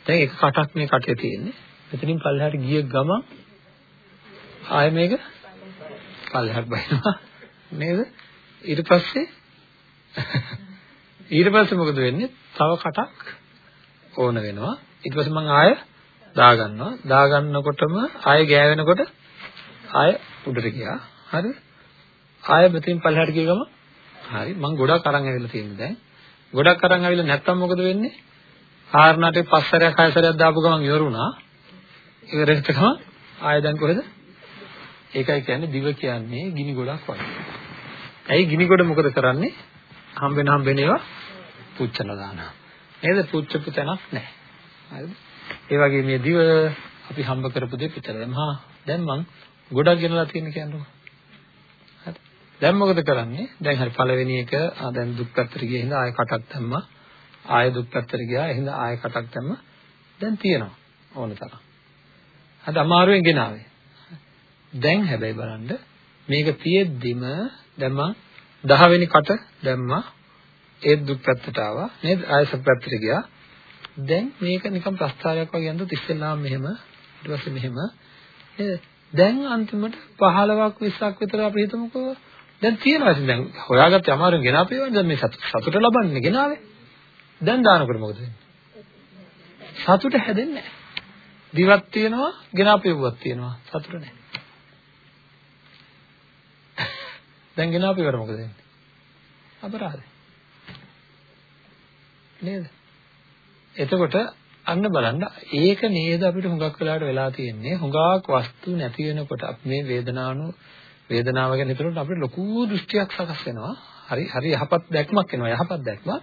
දැන් එක කටක් මේ කටේ තියෙන්නේ. මෙතනින් පල්ලෙහාට ගිය ගමන් ආය මේක පල්ලෙහාට බහිනවා. නේද? ඊට පස්සේ [laughs] ඊට පස්සේ මොකද වෙන්නේ? තව කටක් ඕන වෙනවා. ඊට පස්සේ මම ආය දාගන්නවා. දාගන්නකොටම ආය ගෑවෙනකොට ආය උඩට ගියා. හරිද? ආයෙ මෙතෙන් පල්ලෙහාට ගිය ගම හරි මම ගොඩක් අරන් ඇවිල්ලා තියෙනවා දැන් ගොඩක් අරන් ඇවිල්ලා නැත්තම් මොකද වෙන්නේ කාරණාටේ පස් සැරයක් හය සැරයක් දාපු ගමන් ඉවරුණා ඉවරෙච්ච ගමන් ආය දැන් කොහෙද? ඒකයි කියන්නේ දිව කියන්නේ ගිනි ගොඩක් වගේ. ඇයි ගිනි ගොඩ මොකද කරන්නේ? හම්බෙන හම්බෙන ඒවා පුච්චලා දානවා. නේද? පුච්චපු තැනක් නැහැ. හරිද? ඒ වගේ මේ දිව අපි හම්බ කරපු දේ පිටර දැම්මා. දැන් මං ගොඩක් ගෙනලා තියෙන කියන්නේ. හරි. දැන් මොකද කරන්නේ? දැන් හරි පළවෙනි එක දැන් දුක් පැත්තට ගිය හින්දා ආයෙ කටක් දැම්මා. ආයෙ දුක් පැත්තට ගියා. එහෙනම් ආයෙ කටක් දැම්මා. දැන් තියෙනවා ඕන තරම්. අද අමාරුවෙන් ගෙනාවේ. දැන් හැබැයි බලන්න මේක තියෙද්දිම දැන් මං 10 වෙනි කට දැම්මා. ඒ දුක් පැත්තට ආවා. නේද? ආයෙ සුප පැත්තට ගියා. දැන් මේක නිකන් ප්‍රස්තාරයක් වගේ යනකොට ඉස්සෙල්ලාම මෙහෙම ඊට පස්සේ මෙහෙම නේද? දැන් අන්තිමට 15ක් 20ක් විතර අපි හිතමුකෝ දැන් තියෙනවා ඉතින් දැන් හොයාගත්තේ අමාරුවෙන් ගෙනාපේවනේ දැන් මේ සතුට ලබන්නේ ගෙනාවේ. දැන් දානකොට මොකද වෙන්නේ? සතුට හැදෙන්නේ නැහැ. දිවක් තියෙනවා ගෙනාපේවුවක් තියෙනවා. සතුට නැහැ. දැන් ගෙනාපේවට මොකද වෙන්නේ? අපරාධයි නේද? එතකොට අන්න බලන්න ඒක නේද අපිට හුඟක් වෙලාවට වෙලා තියෙන්නේ. හුඟක් වස්තු නැති වෙනකොට අපි මේ වේදනාණු වේදනාව ගැන හිතනකොට අපිට ලොකු දෘෂ්ටියක් සකස් වෙනවා හරි හරි යහපත් දැක්මක් එනවා යහපත් දැක්මක්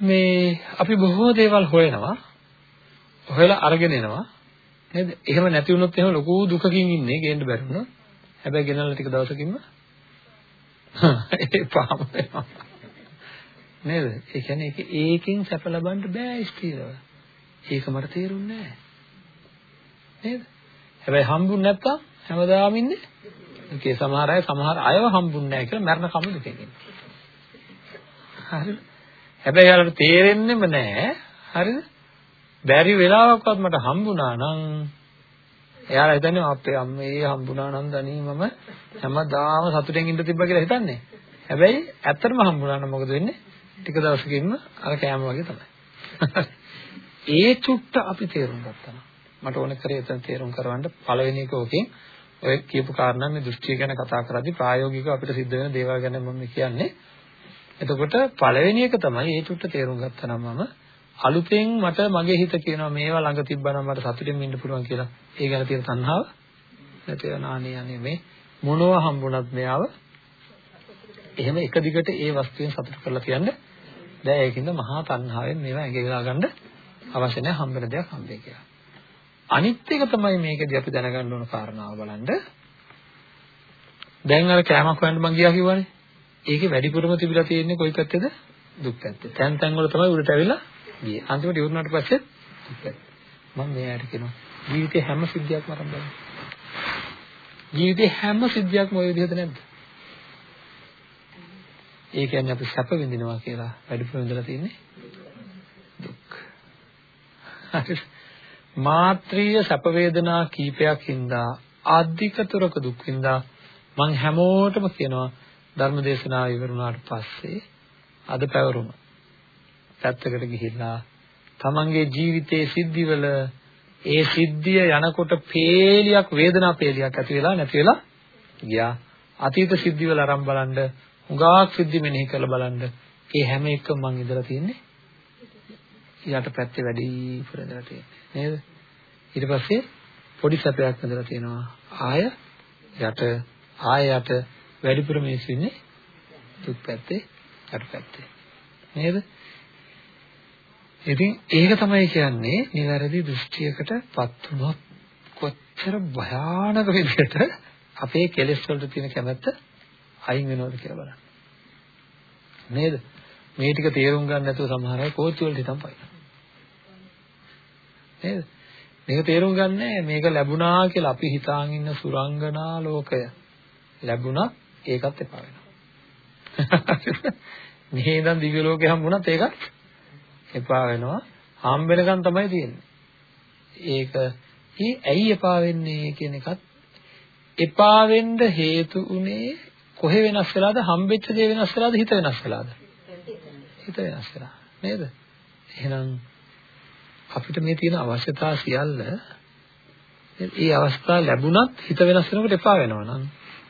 මේ අපි බොහෝ දේවල් හොයනවා හොයලා අරගෙන එනවා නේද එහෙම නැති වුණොත් එහෙම ලොකු දුකකින් ඉන්නේ ගේන්න බැරි වුණොත් හැබැයි ගෙනල්ලා ටික දවසකින්ම [laughs] ඒ පාම වෙනවා නේද? ඒ කියන්නේ ඒක ඒකෙන් සැප ලබන්න බෑ ස්ථිරව. ඒක මට තේරුන්නේ නෑ. නේද? හැබැයි හම්බුනේ නැත්තම් හැමදාම ඉන්නේ. ඒකේ සමහර අය සමහර අයව හම්බුන්නේ නැහැ කියලා මරණ කම දුකෙන් ඉන්නේ. හරිද? හැබැයි යාළුවට තේරෙන්නෙම නැහැ. හරිද? බැරි වෙලාවකවත් මට හම්බුණා නම් එයාලා හිතන්නේ අපේ අම්මේ හම්බුණා නම් දණී මම හැමදාම සතුටෙන් ඉඳ තිබ්බා කියලා හිතන්නේ. හැබැයි ඇත්තටම හම්බුණා නම් මොකද වෙන්නේ? ටික දවසකින්ම අර කෑම වගේ තමයි. ඒ චුට්ට අපි තේරුම් ගත්තා. මට ඕන කරේ එතන තේරුම් කරවන්න පළවෙනි එක ඕකෙන් ඔය කියපු කාරණා මේ දෘෂ්ටිය ගැන කතා කරද්දී ප්‍රායෝගිකව අපිට සිද්ධ වෙන දේවල් ගැන මම කියන්නේ. එතකොට පළවෙනි එක තමයි ඒ චුට්ට තේරුම් ගත්තා නම් මම අලුතෙන් මට මගේ හිත කියනවා මේවා ළඟ තිබ්බනම් මට සතුටින් ඉන්න පුළුවන් කියලා. ඒ ගැන තියෙන තණ්හාව නැති වෙනා අනේ අනේ මේ මොනවා හම්බුණත් මෙයාව එහෙම එක දිගට ඒ වස්තුවෙන් සතුට කරලා තියන්නේ දැන් ඒකින්ද මහා තණ්හාවෙන් මේවා ඇඟේලා ගන්න අවශ්‍ය නැහැ හම්බෙන දෙයක් හම්බෙයි කියලා. අනිත් එක තමයි මේකදී අපි දැනගන්න ඕන කාරණාව බලන්න. දැන් අර කෑමක් හොයන්න මං ගියා කිව්වනේ. ඒකේ වැඩිපුරම තිබිලා තියෙන්නේ කොයි පැත්තේද? දුක් පැත්තේ. තැන් තැන් වල තමයි උඩට ඇවිල්ලා ගියේ. අන්තිමට ඉවරනාට පස්සේ දුක් පැත්තේ. මම මෙයාට කියනවා ජීවිතේ හැම සිද්ධියක්ම අරන් බලන්න. ජීවිතේ හැම සිද්ධියක්ම ওই විදිහට නැද්ද? ඒ කියන්නේ අපි සැප විඳිනවා කියලා වැඩිපුර විඳලා තියෙන්නේ දුක්. මාත්‍රීය සැප වේදනා කීපයක් හින්දා අධිකතරක දුක් විඳා මං හැමෝටම කියනවා ධර්ම දේශනාව ඉවරුණාට පස්සේ අද පැවරුම පැත්තකට ගිහිල්ලා තමන්ගේ ජීවිතයේ සිද්ධිවල ඒ සිද්ධිය යනකොට පේලියක් වේදනා පේලියක් ඇති වෙලා නැති වෙලා ගියා අතීත සිද්ධිවල අරන් බලන්න හුඟක් සිද්ධි මෙනෙහි කරලා බලන්න. ඒ හැම එකම මං ඉඳලා තියෙන්නේ යට පැත්තේ වැඩි පුර ඉඳලා තියෙන්නේ නේද? ඊට පස්සේ පොඩි සැපයක් ඉඳලා තියෙනවා. ආය යට ආය යට වැඩිපුර මිනිස්සු ඉන්නේ දුක් පැත්තේ යට පැත්තේ. නේද? ඉතින් ඒක තමයි කියන්නේ නිවැරදි දෘෂ්ටියකටපත් වුණොත් කොච්චර භයානක විදිහට අපේ කෙලෙස් වලට තියෙන කැමැත්ත අයින් වෙනවද කියලා බලන්න. නේද? මේ ටික තේරුම් ගන්න නැතුව සමහර අය කෝච්චි වලට හිතන් පයින්න. නේද? මේක තේරුම් ගන්නෑ මේක ලැබුණා කියලා අපි හිතාන් ඉන්න සුරංගනා ලෝකය ලැබුණා ඒකත් එපා වෙනවා. [laughs] මේ ඉඳන් දිව්‍ය ලෝකේ හම්බුණත් ඒකත් එපා වෙනවා. හම්බ වෙනකන් තමයි තියෙන්නේ. ඒක ඇයි එපා වෙන්නේ කියන එකත් එපා වෙන්න හේතු උනේ කොහෙ වෙනස් වෙලාද හම්බෙච්ච දේ වෙනස් වෙලාද හිත වෙනස් වෙලාද හිත වෙනස් වෙලා නේද එහෙනම් අපිට මේ තියෙන අවශ්‍යතා සියල්ල ඒ අවස්ථා ලැබුණත් හිත වෙනස් වෙනකොට එපා වෙනවා නම්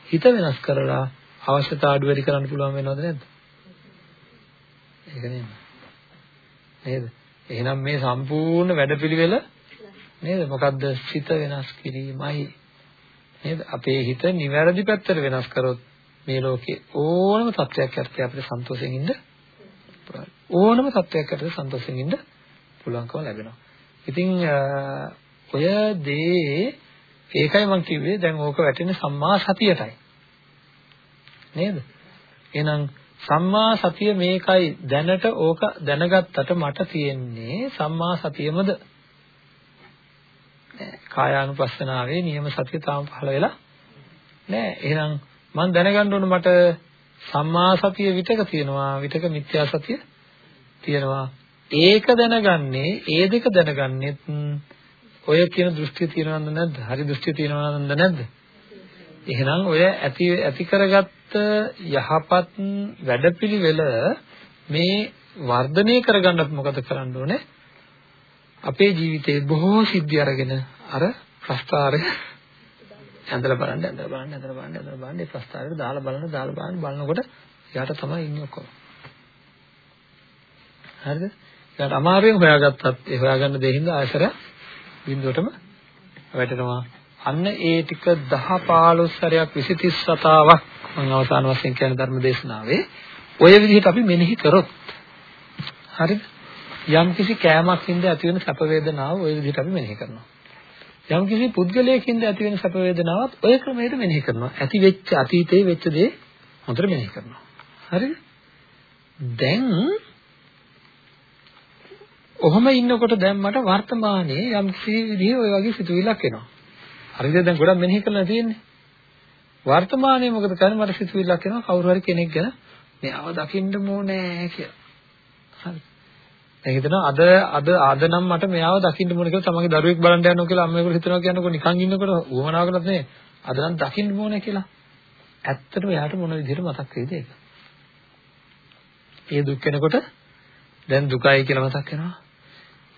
හිත වෙනස් කරලා අවශ්‍යතා අඩු වැඩි කරන්න පුළුවන් වෙනවද නැද්ද ඒක නේද නේද එහෙනම් මේ සම්පූර්ණ වැඩපිළිවෙල නේද? මොකද්ද? සිත වෙනස් කිරීමයි. නේද? අපේ හිත නිවැරදි පැත්තට වෙනස් කරොත් මේ ලෝකේ ඕනම තත්වයක් යටතේ අපිට සන්තෝෂයෙන් ඉන්න ඕනම තත්වයක් යටතේ සන්තෝෂයෙන් ඉන්න පුළුවන්කම ලැබෙනවා. ඉතින් ඔය දේ ඒකයි මම කිව්වේ දැන් ඕක වැටෙන්නේ සම්මා සතියටයි. නේද? එහෙනම් සම්මා සතිය මේකයි දැනට ඕක දැනගත්තට මට තියෙන්නේ සම්මා සතියමද? කායානුපස්සනාවේ නියම සතිය තාම පහළ වෙලා නෑ. එහෙනම් මම දැනගන්න ඕන මට සම්මා සතිය විතක තියෙනවා විතක මිත්‍යා සතිය තියෙනවා. ඒක දැනගන්නේ ඒ දෙක දැනගන්නෙත් ඔය කියන දෘෂ්ටිය තියෙනවද නැද්ද? හරි දෘෂ්ටිය තියෙනවද නැද්ද? එහෙනම් ඔය ඇති ඇති කරගත්ත යහපත් වැඩපිළිවෙල මේ වර්ධනය කරගන්නත් මොකද කරන්න ඕනේ? අපේ ජීවිතේ බොහෝ සිද්ධි අරගෙන අර ප්‍රස්තාරය ඇඳලා බලන්න ඇඳලා බලන්න ඇඳලා බලන්න ඇඳලා බලන්න ඒ ප්‍රස්තාරයට දාලා බලන දාලා බලන බලනකොට යාට තමයි ඉන්නේ ඔක්කොම. හරිද? යාට අමාරුවෙන් හොයාගත්තත් ඒ හොයාගන්න දේ හින්දා ආයතර බිඳුවටම වැටෙනවා. අන්න ඒ ටික 10 15 සැරයක් 20 30 වතාවක් මම අවසාන වශයෙන් කියන ධර්ම දේශනාවේ ඔය විදිහට අපි මෙනෙහි කරොත් හරිද? යම් කිසි කෑමක් හින්දා ඇති වෙන සැප වේදනාව ඔය විදිහට අපි මෙනෙහි කරනවා. යම් කිසි පුද්ගලයෙකින්ද ඇති වෙන සැප වේදනාවත් ඔය ක්‍රමයට මෙනෙහි කරනවා. ඇති වෙච්ච අතීතේ වෙච්ච දේ හොඳට මෙනෙහි කරනවා. හරිද? දැන් ඔහොම ඉන්නකොට දැන් මට වර්තමානයේ යම් කිසි විදිහේ ඔය වගේ සිතුවිල්ලක් එනවා. හරිද? දැන් ගොඩක් මෙනෙහි කරලා තියෙන්නේ. වර්තමානයේ මොකද කරන්නේ? මට සිතුවිල්ලක් එනවා කවුරු හරි කෙනෙක් ගැන මෙයාව දකින්න ඕනේ කියලා. හරි. දැන් හිතනවා අද අද අද නම් මට මෙයාව දකින්න ඕනේ කියලා තමන්ගේ දරුවෙක් බලන්න යනවා කියලා අම්මේකට හිතනවා කියනකොට නිකන් ඉන්නකොට උවමනාවකටත් නේ අද නම් දකින්න ඕනේ කියලා. ඇත්තටම එයාට මොන විදිහට මතක් වෙයිද ඒක? ඒ දුක් වෙනකොට දැන් දුකයි කියලා මතක් වෙනවා.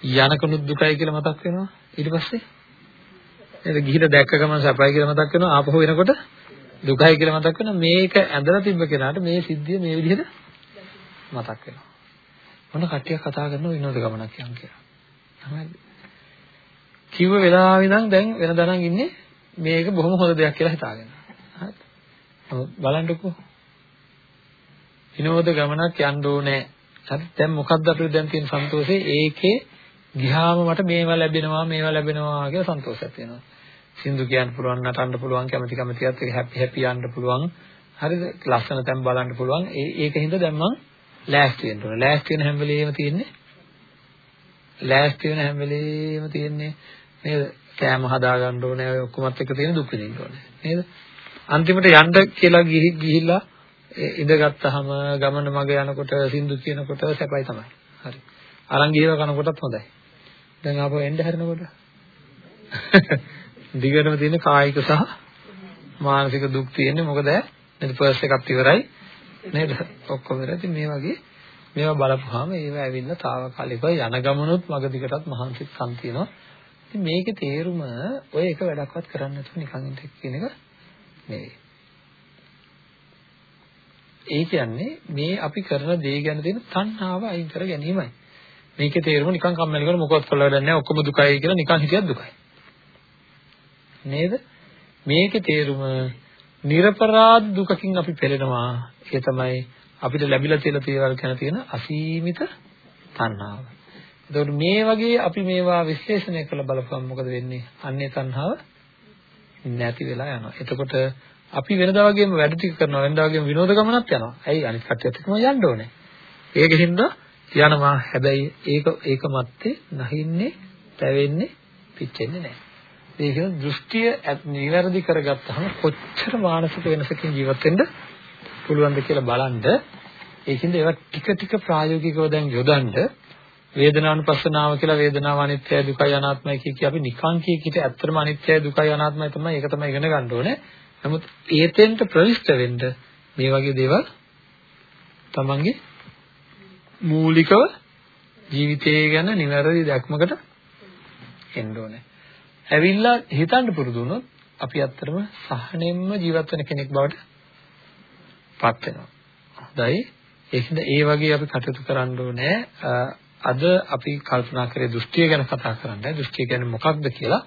යනකනුත් දුකයි කියලා මතක් වෙනවා. ඊට පස්සේ නේද ගිහිලා දැක්ක ගමන් සැපයි කියලා මතක් වෙනවා. ආපහු එනකොට දුකයි කියලා මතක් වෙනවා. මේක ඇඳලා තිබ්බ කෙනාට මේ සිද්ධිය මේ විදිහට මතක් වෙනවා. මොන කට්ටියක් කතා කරනව විනෝද ගමනක් යන් කියලා. හරිද? කිව්ව වෙලාවෙ ඉඳන් දැන් වෙනදා නම් ඉන්නේ මේක බොහොම හොඳ දෙයක් කියලා හිතාගෙන. හරිද? නමුත් බලන්නකෝ. විනෝද ගමනක් යන්න ඕනේ. හරි දැන් මොකද්ද අපිට දැන් තියෙන සන්තෝෂේ ඒකේ ගියාම මට මේවා ලැබෙනවා මේවා ලැබෙනවා කියලා සන්තෝෂයක් තියෙනවා. සින්දු කියන්න පුළුවන් නටන්න පුළුවන් කැමති කැමතියත් ඒක හැපි හැපි යන්න පුළුවන්. හරිද? ලස්සන තැන් බලන්න පුළුවන්. ඒ ඒකින්ද දැන් මං ලෑස්ති වෙන්න ඕනේ. ලෑස්ති වෙන හැම වෙලේම තියෙන්නේ ලෑස්ති වෙන හැම වෙලේම තියෙන්නේ නේද? කෑම හදා ගන්න ඕනේ. ඔය ඔක්කොමත් එක තියෙන දුක් විඳින්න ඕනේ. නේද? අන්තිමට යන්න කියලා ගිහිල්ලා ඉඳගත්tාම ගමන මග යනකොට සින්දු කියනකොට සැපයි තමයි. හරි. අරන් ගිහව කනකොටත් හොඳයි. දැන් ආපහු එන්න හැරෙනකොට [laughs] දිගටම තියෙන කායික සහ මානසික දුක් තියෙන්නේ මොකද? නේද පර්ස් එකත් ඉවරයි. නේද? ඔක්කොම ඉවරයි. ඉතින් මේ වගේ මේවා බලපුවාම ඒව ඇවිල්ලා తాවකාලිකව යන ගමනොත් මග දිගටත් මහන්සිත් කම් තියෙනවා. ඉතින් මේකේ තේරුම ඔය එක වැඩක්වත් කරන්න නැතුව නිකන් ඉන්න කියන එක නෙවෙයි. ඒ කියන්නේ මේ අපි කරන දේ ගැන තියෙන තණ්හාව අයින් කර ගැනීමයි. මේකේ තේරුම නිකන් කම්මැලි කරලා මොකවත් කළා වැඩක් නැහැ ඔක්කොම දුකයි කියලා නිකන් හිතියත් දුකයි. නේද? මේකේ තේරුම නිර්පරාධ දුකකින් අපි පෙළෙනවා. ඒ තමයි අපිට ලැබිලා තියෙන දේවල් ගැන තියෙන අසීමිත තණ්හාව. එතකොට මේ වගේ අපි මේවා විශ්ලේෂණය කරලා බලපුවම මොකද වෙන්නේ? අන්නේ තණ්හාව නැති වෙලා යනවා. එතකොට අපි වෙනදා වගේම වැඩ ටික කරනවා. වෙනදා වගේම විනෝද ගමනක් යනවා. ඇයි අනිත් කට්ටියත් එක්කම යන්න ඕනේ. ඒකෙන්ද යනවා. හැබැයි ඒක ඒක මැත්තේ නැහින්නේ, පැවෙන්නේ, පිච්චෙන්නේ නැහැ. ඒක දෘෂ්ටිය නිවැරදි කරගත්තාම කොච්චර මානසික වෙනසකින් ජීවත් වෙන්න පුළුවන්ද කියලා බලන්න ඒකින්ද ඒවා ටික ටික ප්‍රායෝගිකව දැන් යොදන්න වේදනානුපස්සනාව කියලා වේදනාව අනිත්‍යයි දුකයි අනාත්මයි කිය කී අපි නිකන් කිය කිට ඇත්තටම අනිත්‍යයි දුකයි අනාත්මයි තමයි ඒක තමයි ඉගෙන ගන්න ඕනේ. නමුත් ඒතෙන්ට ප්‍රවිෂ්ඨ වෙන්න මේ වගේ දේවල් තමන්ගේ මූලිකව ජීවිතය ගැන නිවැරදි දැක්මකට එන්න ඕනේ. ඇවිල්ලා හිතන්න පුරුදු වුණොත් අපි ඇත්තටම සහනෙන්ම ජීවත් වෙන කෙනෙක් බවට පත් වෙනවා. හොඳයි. ඒකද ඒ වගේ අපි කටයුතු කරන්න ඕනේ. අද අපි කල්පනා කරේ දෘෂ්ටිය ගැන කතා කරන්නයි. දෘෂ්ටිය කියන්නේ මොකක්ද කියලා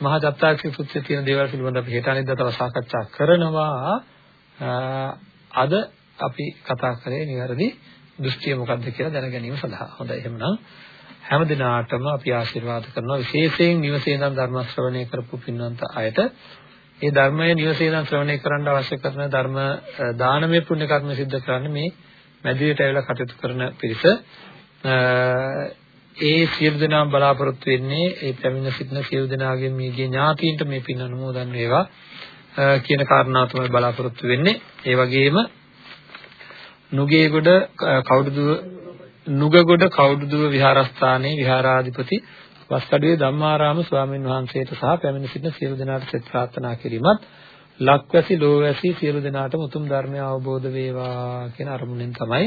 මහා දත්තාක්ෂි සූත්‍රයේ තියෙන දේවල් පිළිබඳව අපි හෙට අනිද්දා තව සාකච්ඡා කරනවා. අද අපි කතා කරේ නිවැරදි දෘෂ්ටිය මොකක්ද කියලා දැන ගැනීම සඳහා. හොඳයි එහෙනම් හැම දිනාටම අපි ආශිර්වාද කරනවා විශේෂයෙන් නිවසේ ඉඳන් ධර්ම ශ්‍රවණය කරපු පින්වන්ත අයට මේ ධර්මයේ නිවසේ ඉඳන් ශ්‍රවණය කරන්න අවශ්‍ය කරන ධර්ම දානමය පුණ්‍ය කර්ම સિદ્ધ කරන්නේ මේ මැදිරියට ඇවිල්ලා කටයුතු කරන පිරිස ඒ සියලු දෙනාම බලාපොරොත්තු වෙන්නේ ඒ පැමිණ සිටින සියලු දෙනාගේ මේගේ ඥාතීන්ට මේ පින් අනුමෝදන් වේවා කියන කාරණාව තමයි බලාපොරොත්තු වෙන්නේ. ඒ වගේම නුගේගොඩ කවුරුදුව නුගගොඩ කවුරුදුව විහාරස්ථානයේ විහාරාධිපති වස්කඩුවේ ධම්මාරාම ස්වාමීන් වහන්සේට සහ පැමිණ සිටින සියලු දෙනාට සෙත් ප්‍රාර්ථනා කිරීමත් ලක්වැසි ලෝවැසි සියලු දෙනාටම උතුම් ධර්මය අවබෝධ වේවා කියන අරමුණෙන් තමයි